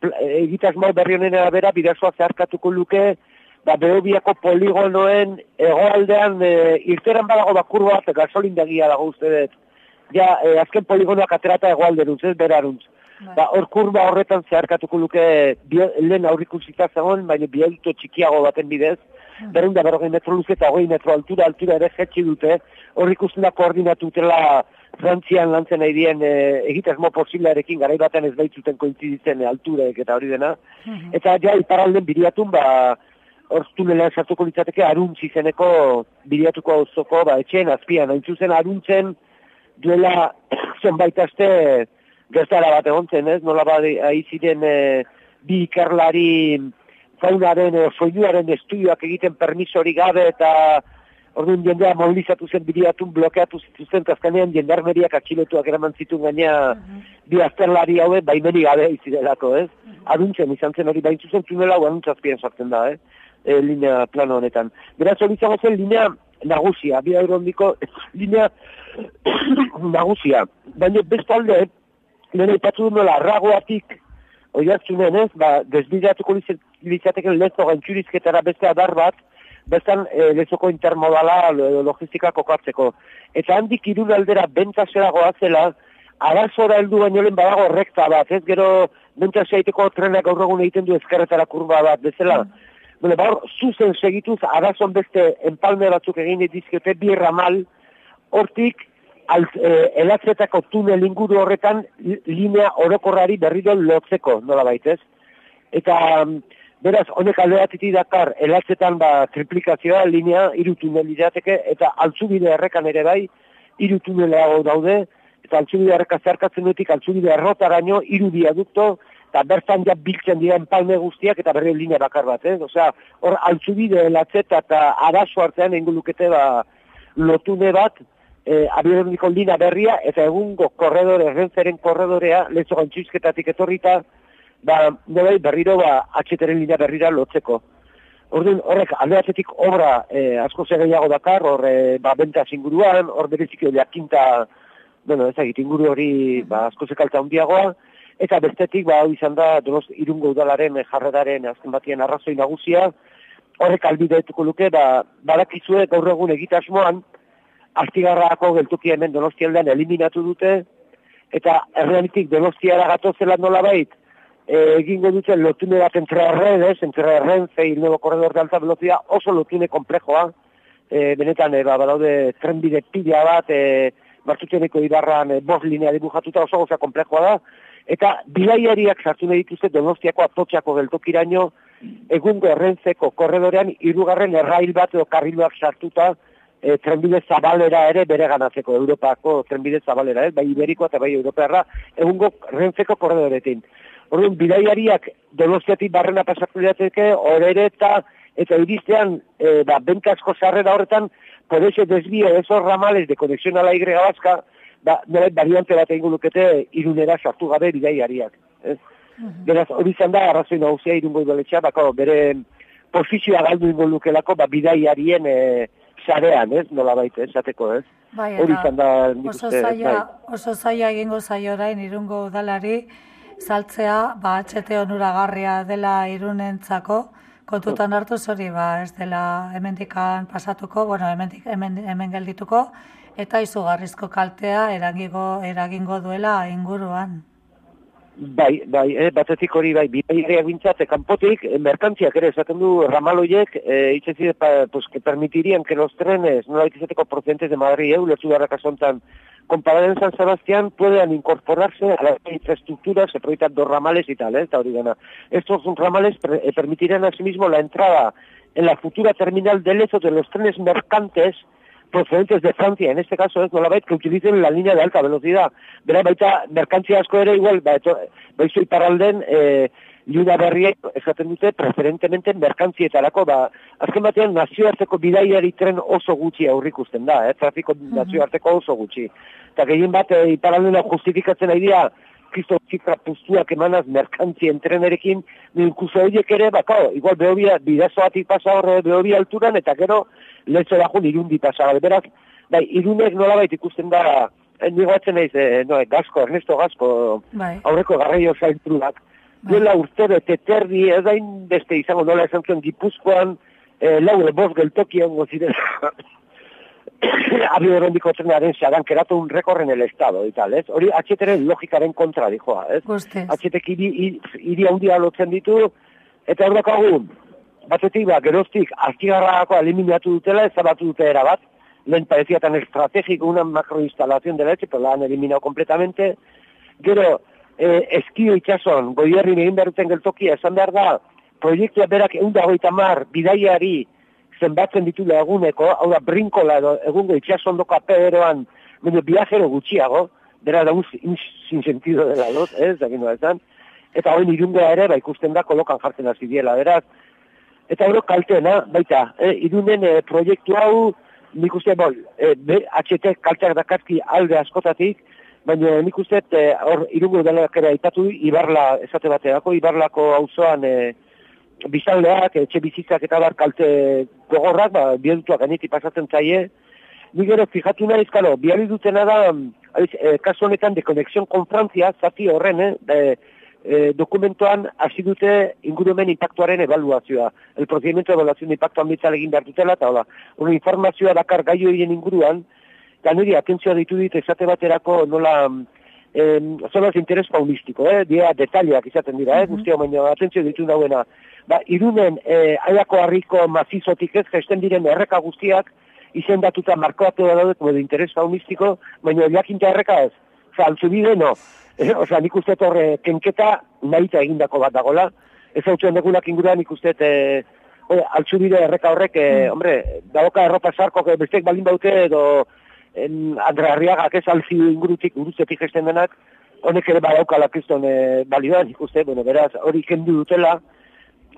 e, egitasmo berri honen arabera bidasoa zeharkatuko luke, ba, behobiako poligonoen hegoaldean e, irteran badago bakur bat, gasolindagia dago uste dut. Ja, e, azken poligonoak aterata hegoalderuntz, ez beraruntz. Ba, hor kurba horretan zeharkatuko luke lehen aurrikusita zegoen, baina bielto txikiago baten bidez, berreun da berrogei metro luze eta hogei metro altura, altura ere jetxi dute, hor ikusten da koordinatu dutela Frantzian lantzen nahi dien e, egitasmo posilarekin garai batean ez baitzuten kointziditzen e, alturek eta hori dena. Eta ja, iparalden biriatun, ba, hor tunela sartuko litzateke aruntz izeneko biriatuko auzoko, ba, etxeen azpian, hain zuzen aruntzen duela zenbait aste gertara bat egon zen, ez? Nola bat ahi ziren e, bi ikerlari faunaren o soinuaren estudioak egiten permisori gabe eta Orduan jendea mobilizatu zen biriatun, blokeatu zituzten, eta azkenean jendarmeriak atxilotuak eraman zituen gaina bi azterlari haue baimeni gabe izirelako, ez? Aduntzen izan zen hori bain zuzen tunela hau aduntzazpien sartzen da, eh? E, linea plano honetan. Beraz hori izango zen linea nagusia, bi eurondiko linea nagusia. Baina bestalde, lehen aipatu du nola, ragoatik oiartzunen ez, ba, desbideatuko litzateken lezo gaintxurizketara beste adar bat, bertan e, lezoko intermodala logistika kokatzeko. Eta handik irun aldera bentasera goazela, arazora heldu baino lehen badago rekta bat, ez gero bentasea egiteko trenak gaur egun egiten du ezkerretara kurba bat, bezala. Bueno, ba, hor, zuzen segituz, arazon beste enpalme batzuk egin dizkiote, bi ramal, hortik, alt, e, elatzetako tunel inguru horretan li- linea orokorrari berriro lotzeko, nola baitez. Eta, mm, beraz, honek alde batetik dakar, elatzetan ba, triplikazioa, linea, hiru tunel lirateke, eta altzubide errekan ere bai, hiru tuneleago daude, eta altzubide erreka zeharkatzen dutik, altzubide errotaraino, hiru biadukto, eta bertan ja biltzen dira enpalme guztiak, eta berri linea bakar bat, ez? Osea, hor altzubide elatzeta eta arazo artean egin lukete ba, lotune bat, e, abiaduriko lina berria, eta egungo korredore, rentzeren korredorea, lezo gantxizketatik etorrita, ba, nobai berriro ba, atxeteren lina berrira lotzeko. Orduan, horrek alde batetik obra e, asko zer gehiago dakar, hor e, ba, bentaz inguruan, hor bereziki jakinta, bueno, ez egit inguru hori ba, asko zekalta handiagoa, eta bestetik ba, izan da donos irungo udalaren e, jarredaren azken batien arrazoi nagusia, horrek albidetuko luke, ba, badakizue gaur egun egitasmoan, Astigarrako geltuki hemen donostialdean eliminatu dute, eta errealitik donostiara gatozela nolabait, e, egingo dute lotune bat entre redes, entre Renfe y nuevo corredor de alta velocidad, oso lotune komplejoa, e, benetan, e, ba, badaude trenbide pila bat, e, martutxeneko ibarran e, bost linea dibujatuta oso goza komplejoa da, eta bilaiariak sartu nahi dituzte donostiako atotxako geltokiraino, egungo errentzeko korredorean, irugarren errail bat edo karriloak sartuta, e, trenbide zabalera ere bere ganatzeko, Europako trenbide zabalera, ez? bai Iberiko eta bai Europearra, egungo rentzeko korredoretin. Orduan, bidaiariak donostiatik barrena pasatu diateke, orere eta eta iristean, e, ba, benkasko sarrera horretan, por ese desvío de esos ramales de conexión a la Y vasca, ba, nolait variante bat egingo lukete irunera sartu gabe bidaiariak. Ez? Beraz, hori izan da, arrazoi nagusia irungo idoletxea, bako, bere posizioa galdu ingo lukelako, ba, bidaiarien e, sarean, ez, nola baita, esateko, ez?
Bai,
Hori izan da,
oso zaila,
bai.
oso zaila egingo zaio orain irungo udalari saltzea, ba, HT onuragarria dela irunentzako, kontutan hartu hori, ba, ez dela hemendikan pasatuko, bueno, hemendik, hemen, hemen geldituko, eta izugarrizko kaltea eragingo, eragingo duela inguruan.
Bai, bai, eh, batetik hori bai, bidaiariak bintzat, eh, kanpotik, eh, merkantziak ere, esaten du ramaloiek, eh, itxezide, pa, pues, que permitirían que los trenes, no izateko procedentes de Madrid, eh, ulertu darra kasontan, comparado en San Sebastián, puedan incorporarse a las infraestructuras, se proyectan dos ramales y tal, eh, eta hori gana. Estos ramales eh, permitirán asimismo la entrada en la futura terminal de Lezo de los trenes mercantes procedentes de Francia, en este caso es nolabait, que utilicen la línea de alta velocidad. Bera baita, merkantzia asko ere igual, ba, eto, baizu iparralden, e, liuda berriek esaten dute preferentemente merkantzietarako, ba, azken batean nazioarteko bidaiari tren oso gutxi aurrikusten da, eh, trafiko nazioarteko oso gutxi. Eta gehien bat, e, iparraldena justifikatzen nahi dira, kristo zifra puztuak emanaz merkantzien trenerekin, ninkuso horiek ere, bakao, igual behobia, bidazoatik pasa horre behobia alturan, eta gero, lezo dago irundi pasa, beraz, bai, irunek nolabait ikusten da, eh, nigo atzen naiz, eh, no, Gasko, Ernesto Gasko,
Bai.
aurreko garraio zaintruak, duela urte bete terdi, ez dain beste izango nola esan zuen Gipuzkoan, eh, lau bost geltokian goziren, abio erondiko trenaren xadan, keratu un récord en el estado, y tal, ez? Hori HTren logikaren kontra, dijoa, ez? Hiri, hiri, hiri handia lotzen ditu, eta hor dakagu, batetik, ba, geroztik, aztigarrako eliminatu dutela, ezabatu dute erabat, lehen parecía tan estratégico una macroinstalación de leche, pero la han eliminado completamente. Gero, eh, eskio itxason, goierrin egin behar duten geltokia, esan behar da, proiektua berak egun dagoita mar, bidaiari zenbatzen ditula eguneko, hau da, brinkola edo egungo itxasondoko aperoan, baina viajero gutxiago, bera da un sin, sin sentido dela, dos, ez, da gino eta hoin irungoa ere, ba, ikusten da, kolokan jartzen hasi diela, beraz, eta hori kalteena, baita, eh, irunen eh, proiektu hau, nik uste, bol, eh, be, HT kalteak dakazki alde askotatik, baina nik uste, eh, hor, irungo delak ere aipatu, Ibarla, esate baterako, Ibarlako auzoan eh, bizaldeak, etxe bizitzak eta bar kalte gogorrak, ba, biedutuak gainetik pasatzen zaie, Nik gero, fijatu nahiz, kalo, biali da, abiz, eh, kasu honetan, de conexión con Francia, zati horren, eh, de, eh, dokumentoan hasi dute ingurumen impactuaren evaluazioa. El procedimiento de evaluación de impacto ambiental egin behar dutela, eta hola, una informazioa dakar gai horien inguruan, eta niri atentzioa ditu dit esate baterako nola eh, zonas de interés faunistiko, eh, dia detaliak izaten dira, eh, guztia, baina atentzio ditu dauena. Ba, irunen eh, aiako harriko mazizotik ez, gesten diren erreka guztiak, izendatuta markoatu da daude, como de interés faunistiko, baina jakinta erreka ez. Osa, altzubide, no. Eh, Osa, nik uste horre kenketa nahita egindako bat dagola. Ez hau txuen degunak inguruan nik uste, eh, oe, altzubide erreka horrek, eh, hombre, dagoka erropa sarko, bestek balin baute, edo en, Andre Arriagak ez alzi ingurutik, guruzetik gesten denak, honek ere badaukala kriston eh, balioa, nik uste, bueno, beraz, hori kendu dutela.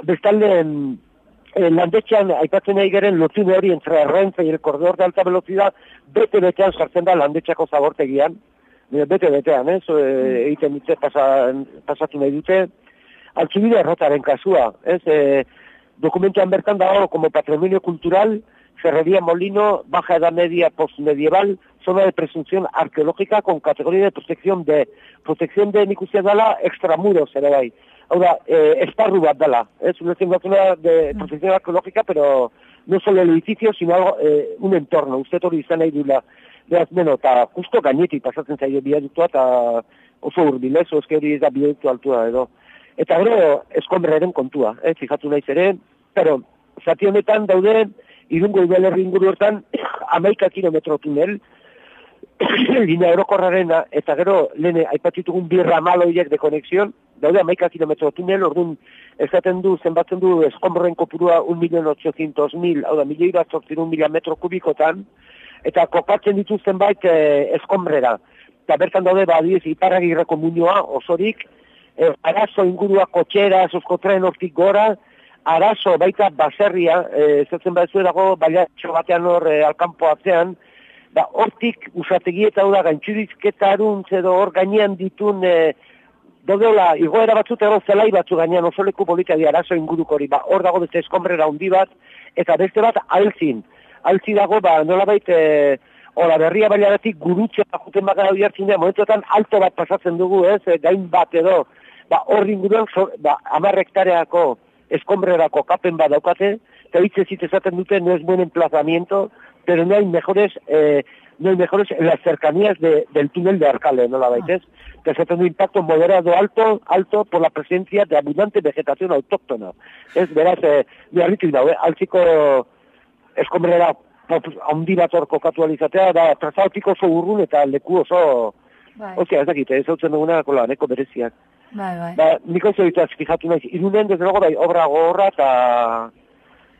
Bestalde, en, eh, landetxean, aipatzen nahi geren, lotune hori entre Renfe y el corredor de alta velocidad, bete-betean sartzen da landetxako zabortegian, Nire bete-betean, ez, eh, egiten dute, pasa, pasatu nahi dute, altzubide errotaren kasua, ez, eh, dokumentuan bertan dago, como patrimonio cultural, Ferrería Molino, Baja Edad Media postmedieval, zona de presunción arqueológica con categoría de protección de, protección de nik uste dala extramuros ere bai. Hau da, eh, esparru bat dela, es una zona de protección arqueológica, pero no solo el edificio, sino algo, eh, un entorno, uste hori izan nahi duela. Beraz, beno, eta justo gainetik pasatzen zaio biaduktua, eta oso urbil, ez, oske hori ez da biaduktu altua edo. Eta gero, eskombreren kontua, eh, fijatu naiz ere, pero, zati honetan daude, irungo udalerri inguru hortan, amaika kilometro tunel, linea orokorrarena, eta gero, lehen aipatitugun bi ramaloiek de konexion, daude amaika kilometro tunel, orduan, esaten du, zenbatzen du, eskombreren kopurua 1.800.000, hau da, milioi bat sortzirun mila metro kubikotan, eta kopatzen dituzten bait eh, eskombrera. Eta bertan daude, ba, adiez, iparragirreko muñoa, osorik, eh, arazo ingurua kotxera, esosko tren hortik gora, arazo baita baserria, ezatzen batzue dago, baliatxo batean hor e, alkampo atzean, ba, hortik usategi eta da gaintxurizketa aruntz edo hor gainean ditun e, Daudela, igoera batzut ero zelai batzu gainean oso leku polita di arazo inguruko hori, ba, hor dago beste eskombrera handi bat, eta beste bat altzin. Altzi dago, ba, nola baita, e, Ola, berria bailaratik gurutxe juten baka da jartzen dira, momentuetan alto bat pasatzen dugu, ez, e, gain bat edo, ba, horri inguruan, so, ba, amarrektareako, eskombrerako kapen bat daukate, eta hitz ez esaten dute, no es buen emplazamiento, pero no hay mejores, eh, no hay mejores en las cercanías de, del túnel de Arcale, ¿no la veis? Que se tiene un impacto moderado alto, alto por la presencia de abundante vegetación autóctona. Es, verás, eh, mira, ritu eh, altziko eskombrera handi bat hor kokatu alizatea, da, trazautiko oso urrun eta leku oso,
Bai,
Ostia, ez dakit, ez hau duguna, kola, neko bereziak.
Bai, bai.
Ba, nik oso ditaz fijatu naiz, irunen desde luego bai obra gogorra eta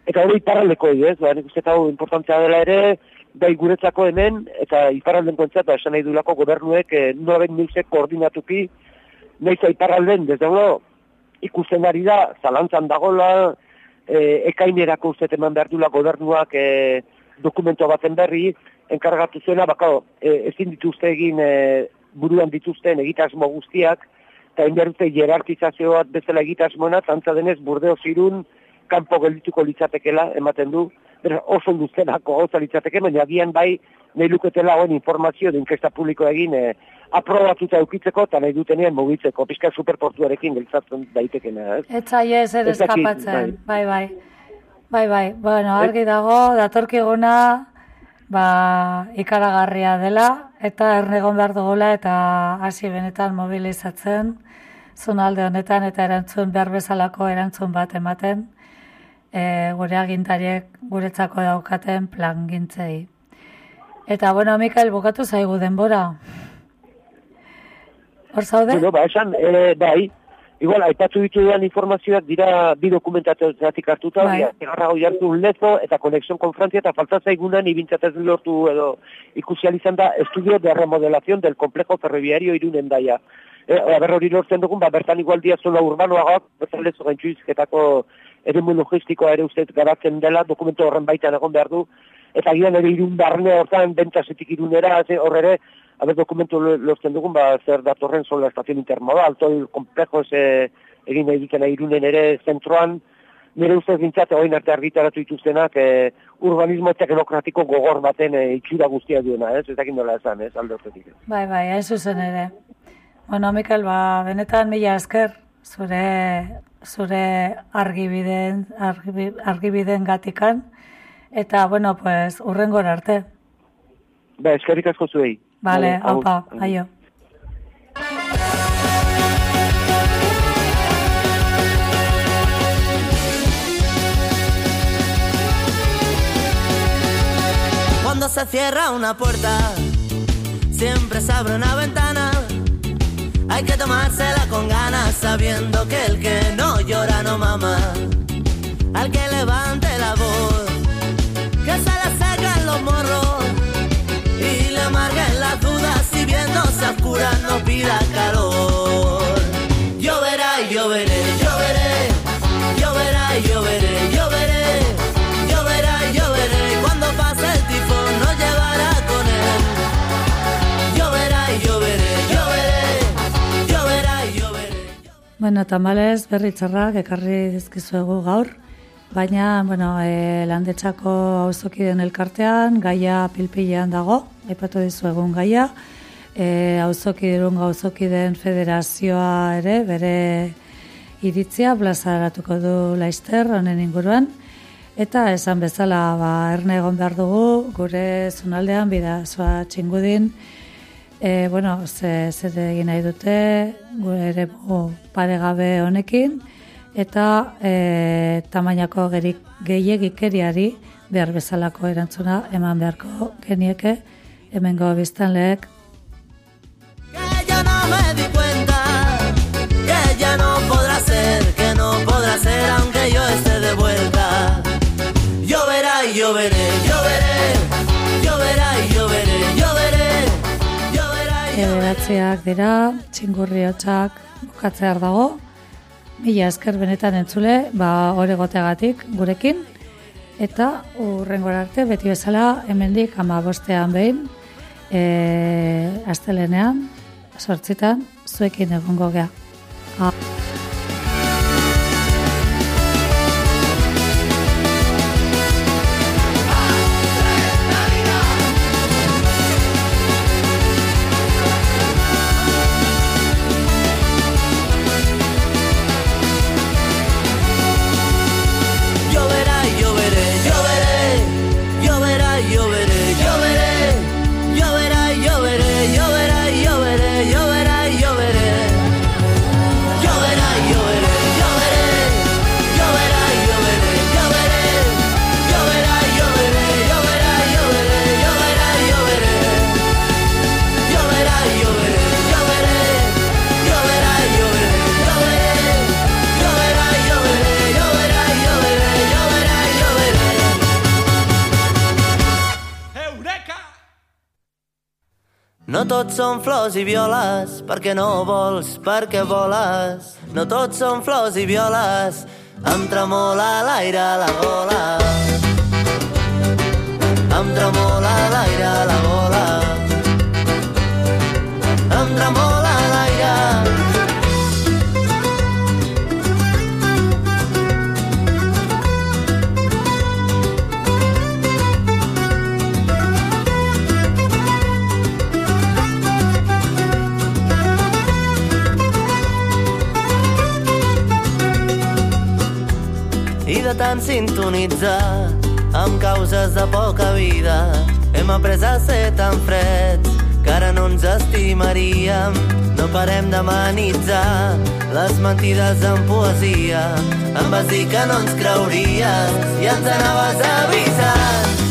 eta hori iparraldeko ez, ba, nik uste eta hau importantzia dela ere, bai guretzako hemen, eta iparralden kontzat, ba, esan nahi duelako gobernuek, e, noren milzek koordinatuki, nahiz iparralden, desde luego, ikusten ari da, zalantzan dagola, e, ekainerako uste eman behar duela gobernuak e, dokumento baten berri, enkargatu zuena, baka, e, ezin dituzte egin e, buruan dituzten egitasmo guztiak, eta dute jerarkizazio bat bezala egitasmoena, tantza denez burdeo zirun, kanpo geldituko litzatekela, ematen du, beraz oso luzenako gauza litzateke, baina agian bai, nahi luketela hoen informazio de inkesta publiko egin, e, aprobatuta eukitzeko, eta nahi dutenean mugitzeko, pizka superportuarekin geltzatzen daitekena, ez?
Etzai ez ere
Ez
eskapatzen, bai, bai. Bai, bai, bueno, argi dago, datorkiguna, ba, ikaragarria dela, eta ernegon behar dugula, eta hasi benetan mobilizatzen, zonalde honetan, eta erantzun behar bezalako erantzun bat ematen, e, gure agintariek guretzako daukaten plan gintzei. Eta, bueno, Mikael, bukatu zaigu denbora. Hor zaude?
Bueno, ba, esan, e, bai, igual, aipatu ditudan informazioak dira bi dokumentatuzatik hartuta,
Bai.
egarra hoi hartu lezo eta konexion con Francia, eta falta zaigunan ibintzatez lortu edo ikusializan da estudio de remodelación del complejo ferroviario irunen daia. E, aber hori lortzen dugun, ba, bertan igual dia zola urbanoagoak, bertan lezo gaintxuizketako eremu logistikoa ere uste garatzen dela, dokumento horren baitan egon behar du, eta gian ere irun barne hortan, bentasetik irunera, ze hor ere, haber dokumentu lo- lortzen dugun, ba, zer datorren sola estazion intermodal, todo el complejo ese egin nahi dutena irunen ere zentroan, nire ustez bintzate hoin arte argitaratu dituztenak e, urbanismo teknokratiko gogor baten e, itxura guztia duena, ez? Ez dakit nola esan, ez? Alde.
Bai, bai, hain zuzen ere. Bueno, Mikel, ba, benetan mila esker zure zure argibiden argibi, argibiden gatikan eta bueno, pues urrengora arte.
Ba, eskerrik asko zuei.
Vale,
agur.
aio.
Cuando se cierra una puerta, siempre se abre una ventana. Hay que tomársela con ganas, sabiendo que el que no llora no mama. Al que levante pida calor. Lloverá y lloveré, lloveré, lloverá y lloveré, lloveré, lloverá y lloveré. Cuando pase el tifón nos llevará con él. Lloverá y lloveré, lloveré, lloverá y lloveré.
Bueno, tamalez berritzarrak ekarri dizkizuegu gaur, baina, bueno, e, landetxako auzokiden elkartean, gaia pilpilean dago, aipatu dizuegun gaia, e, auzokidun auzokiden federazioa ere, bere iritzia plazaratuko du laister honen inguruan, eta esan bezala, ba, erne egon behar dugu, gure zonaldean, bidazoa txingudin, E, bueno, ze, zer egin nahi dute, gure ere paregabe honekin, eta e, tamainako gerik, gehiagikeriari behar bezalako erantzuna eman beharko genieke, hemengo biztanleek
me di cuenta que ella no podrá ser, que no podrá ser aunque yo esté de vuelta. Yo verá yo veré, yo veré, yo verá yo veré, yo
veré, yo verá dira, txingurri hotxak bukatzear dago. Mila esker benetan entzule, ba hor egoteagatik gurekin eta urrengora arte beti bezala hemendik 15ean behin eh astelenean sortzitan zuekin egongo gea.
són flors i violes, perquè no vols, perquè voles. No tots són flors i violes, em tremola l'aire la gola. Em tremola l'aire la gola. Em tremola tan sintonitzar amb causes de poca vida. Hem après a ser tan freds que ara no ens estimaríem. No parem d'amanitzar les mentides en poesia. Em vas dir que no ens creuries i ens anaves avisant.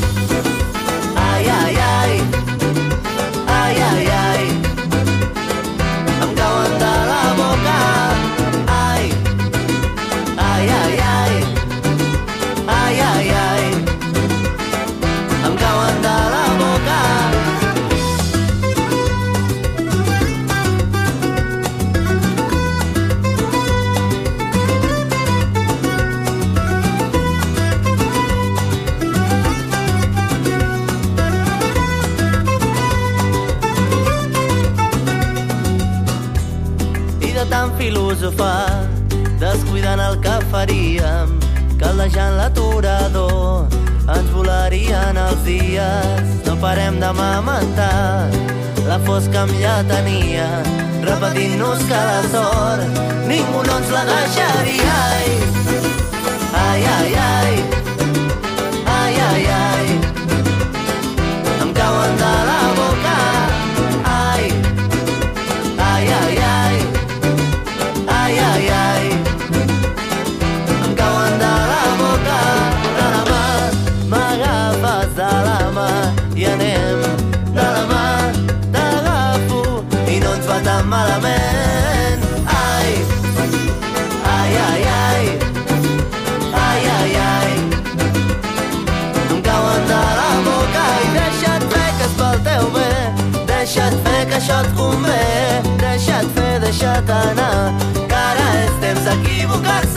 coses que ja tenia. Repetint-nos cada sort ningú no ens la deixaria. Ai, ai, ai, ai ai, ai, ai. Em cauen de la boca. això et convé. Deixa't fer, deixa't anar, que ara és temps d'equivocar-se.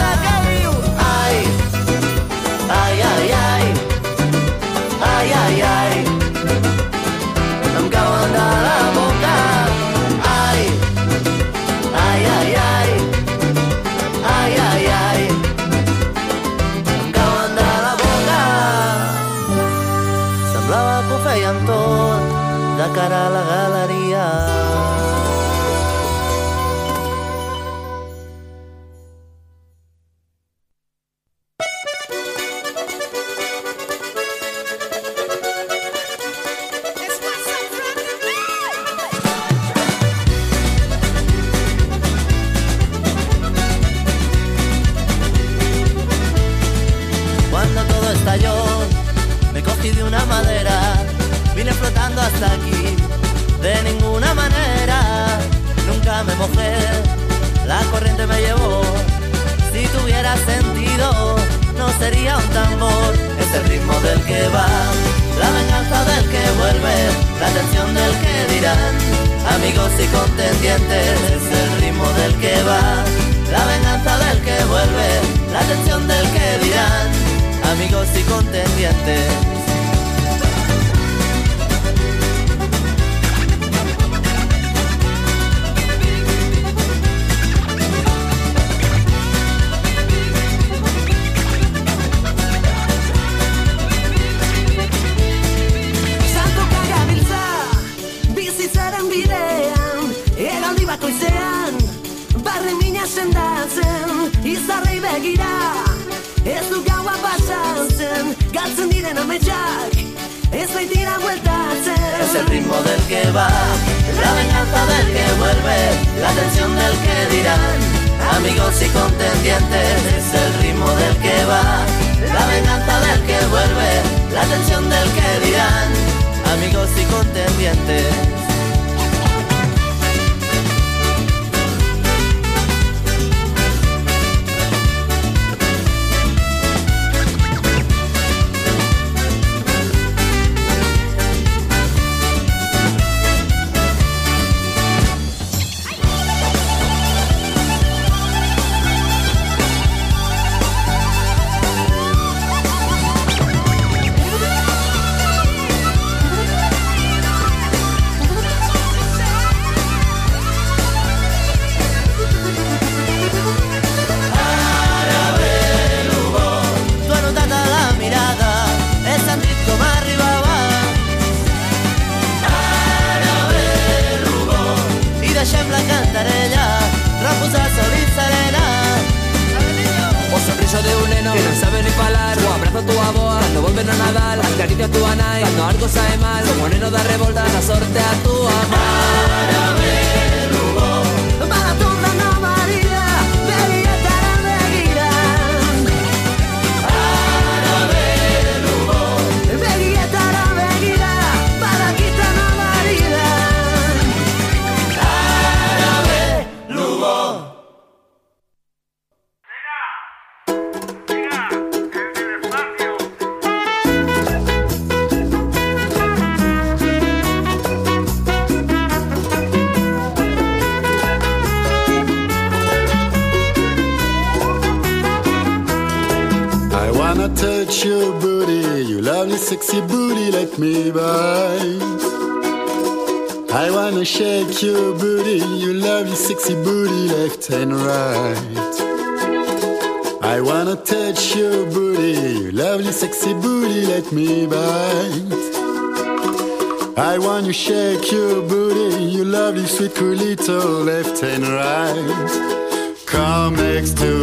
you shake your booty, you lovely sweet little, left and right. Come next to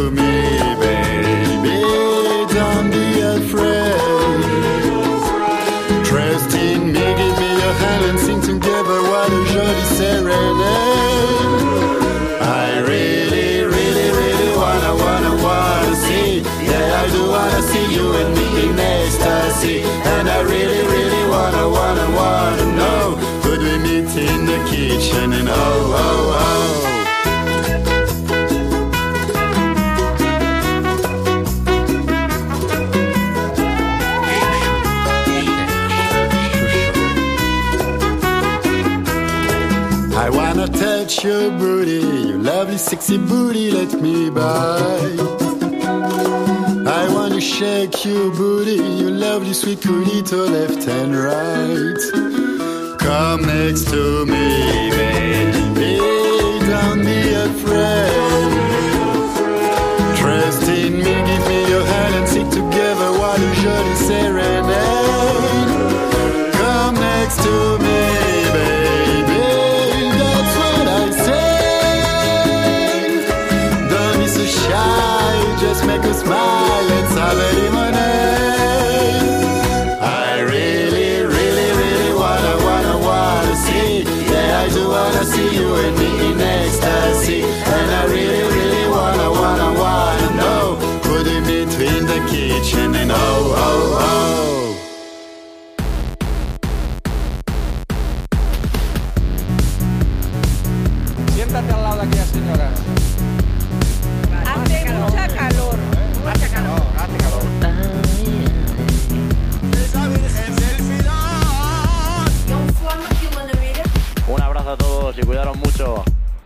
And oh, oh, oh. I wanna touch your booty, your lovely sexy booty, let me by. I wanna shake your booty, your lovely sweet coolito, left and right. Come next to me, baby. Hey, don't be afraid. Trust in me, give me your hand and sit together while you jolie serenade. Come next to me. Just make a smile, let's have it. and I really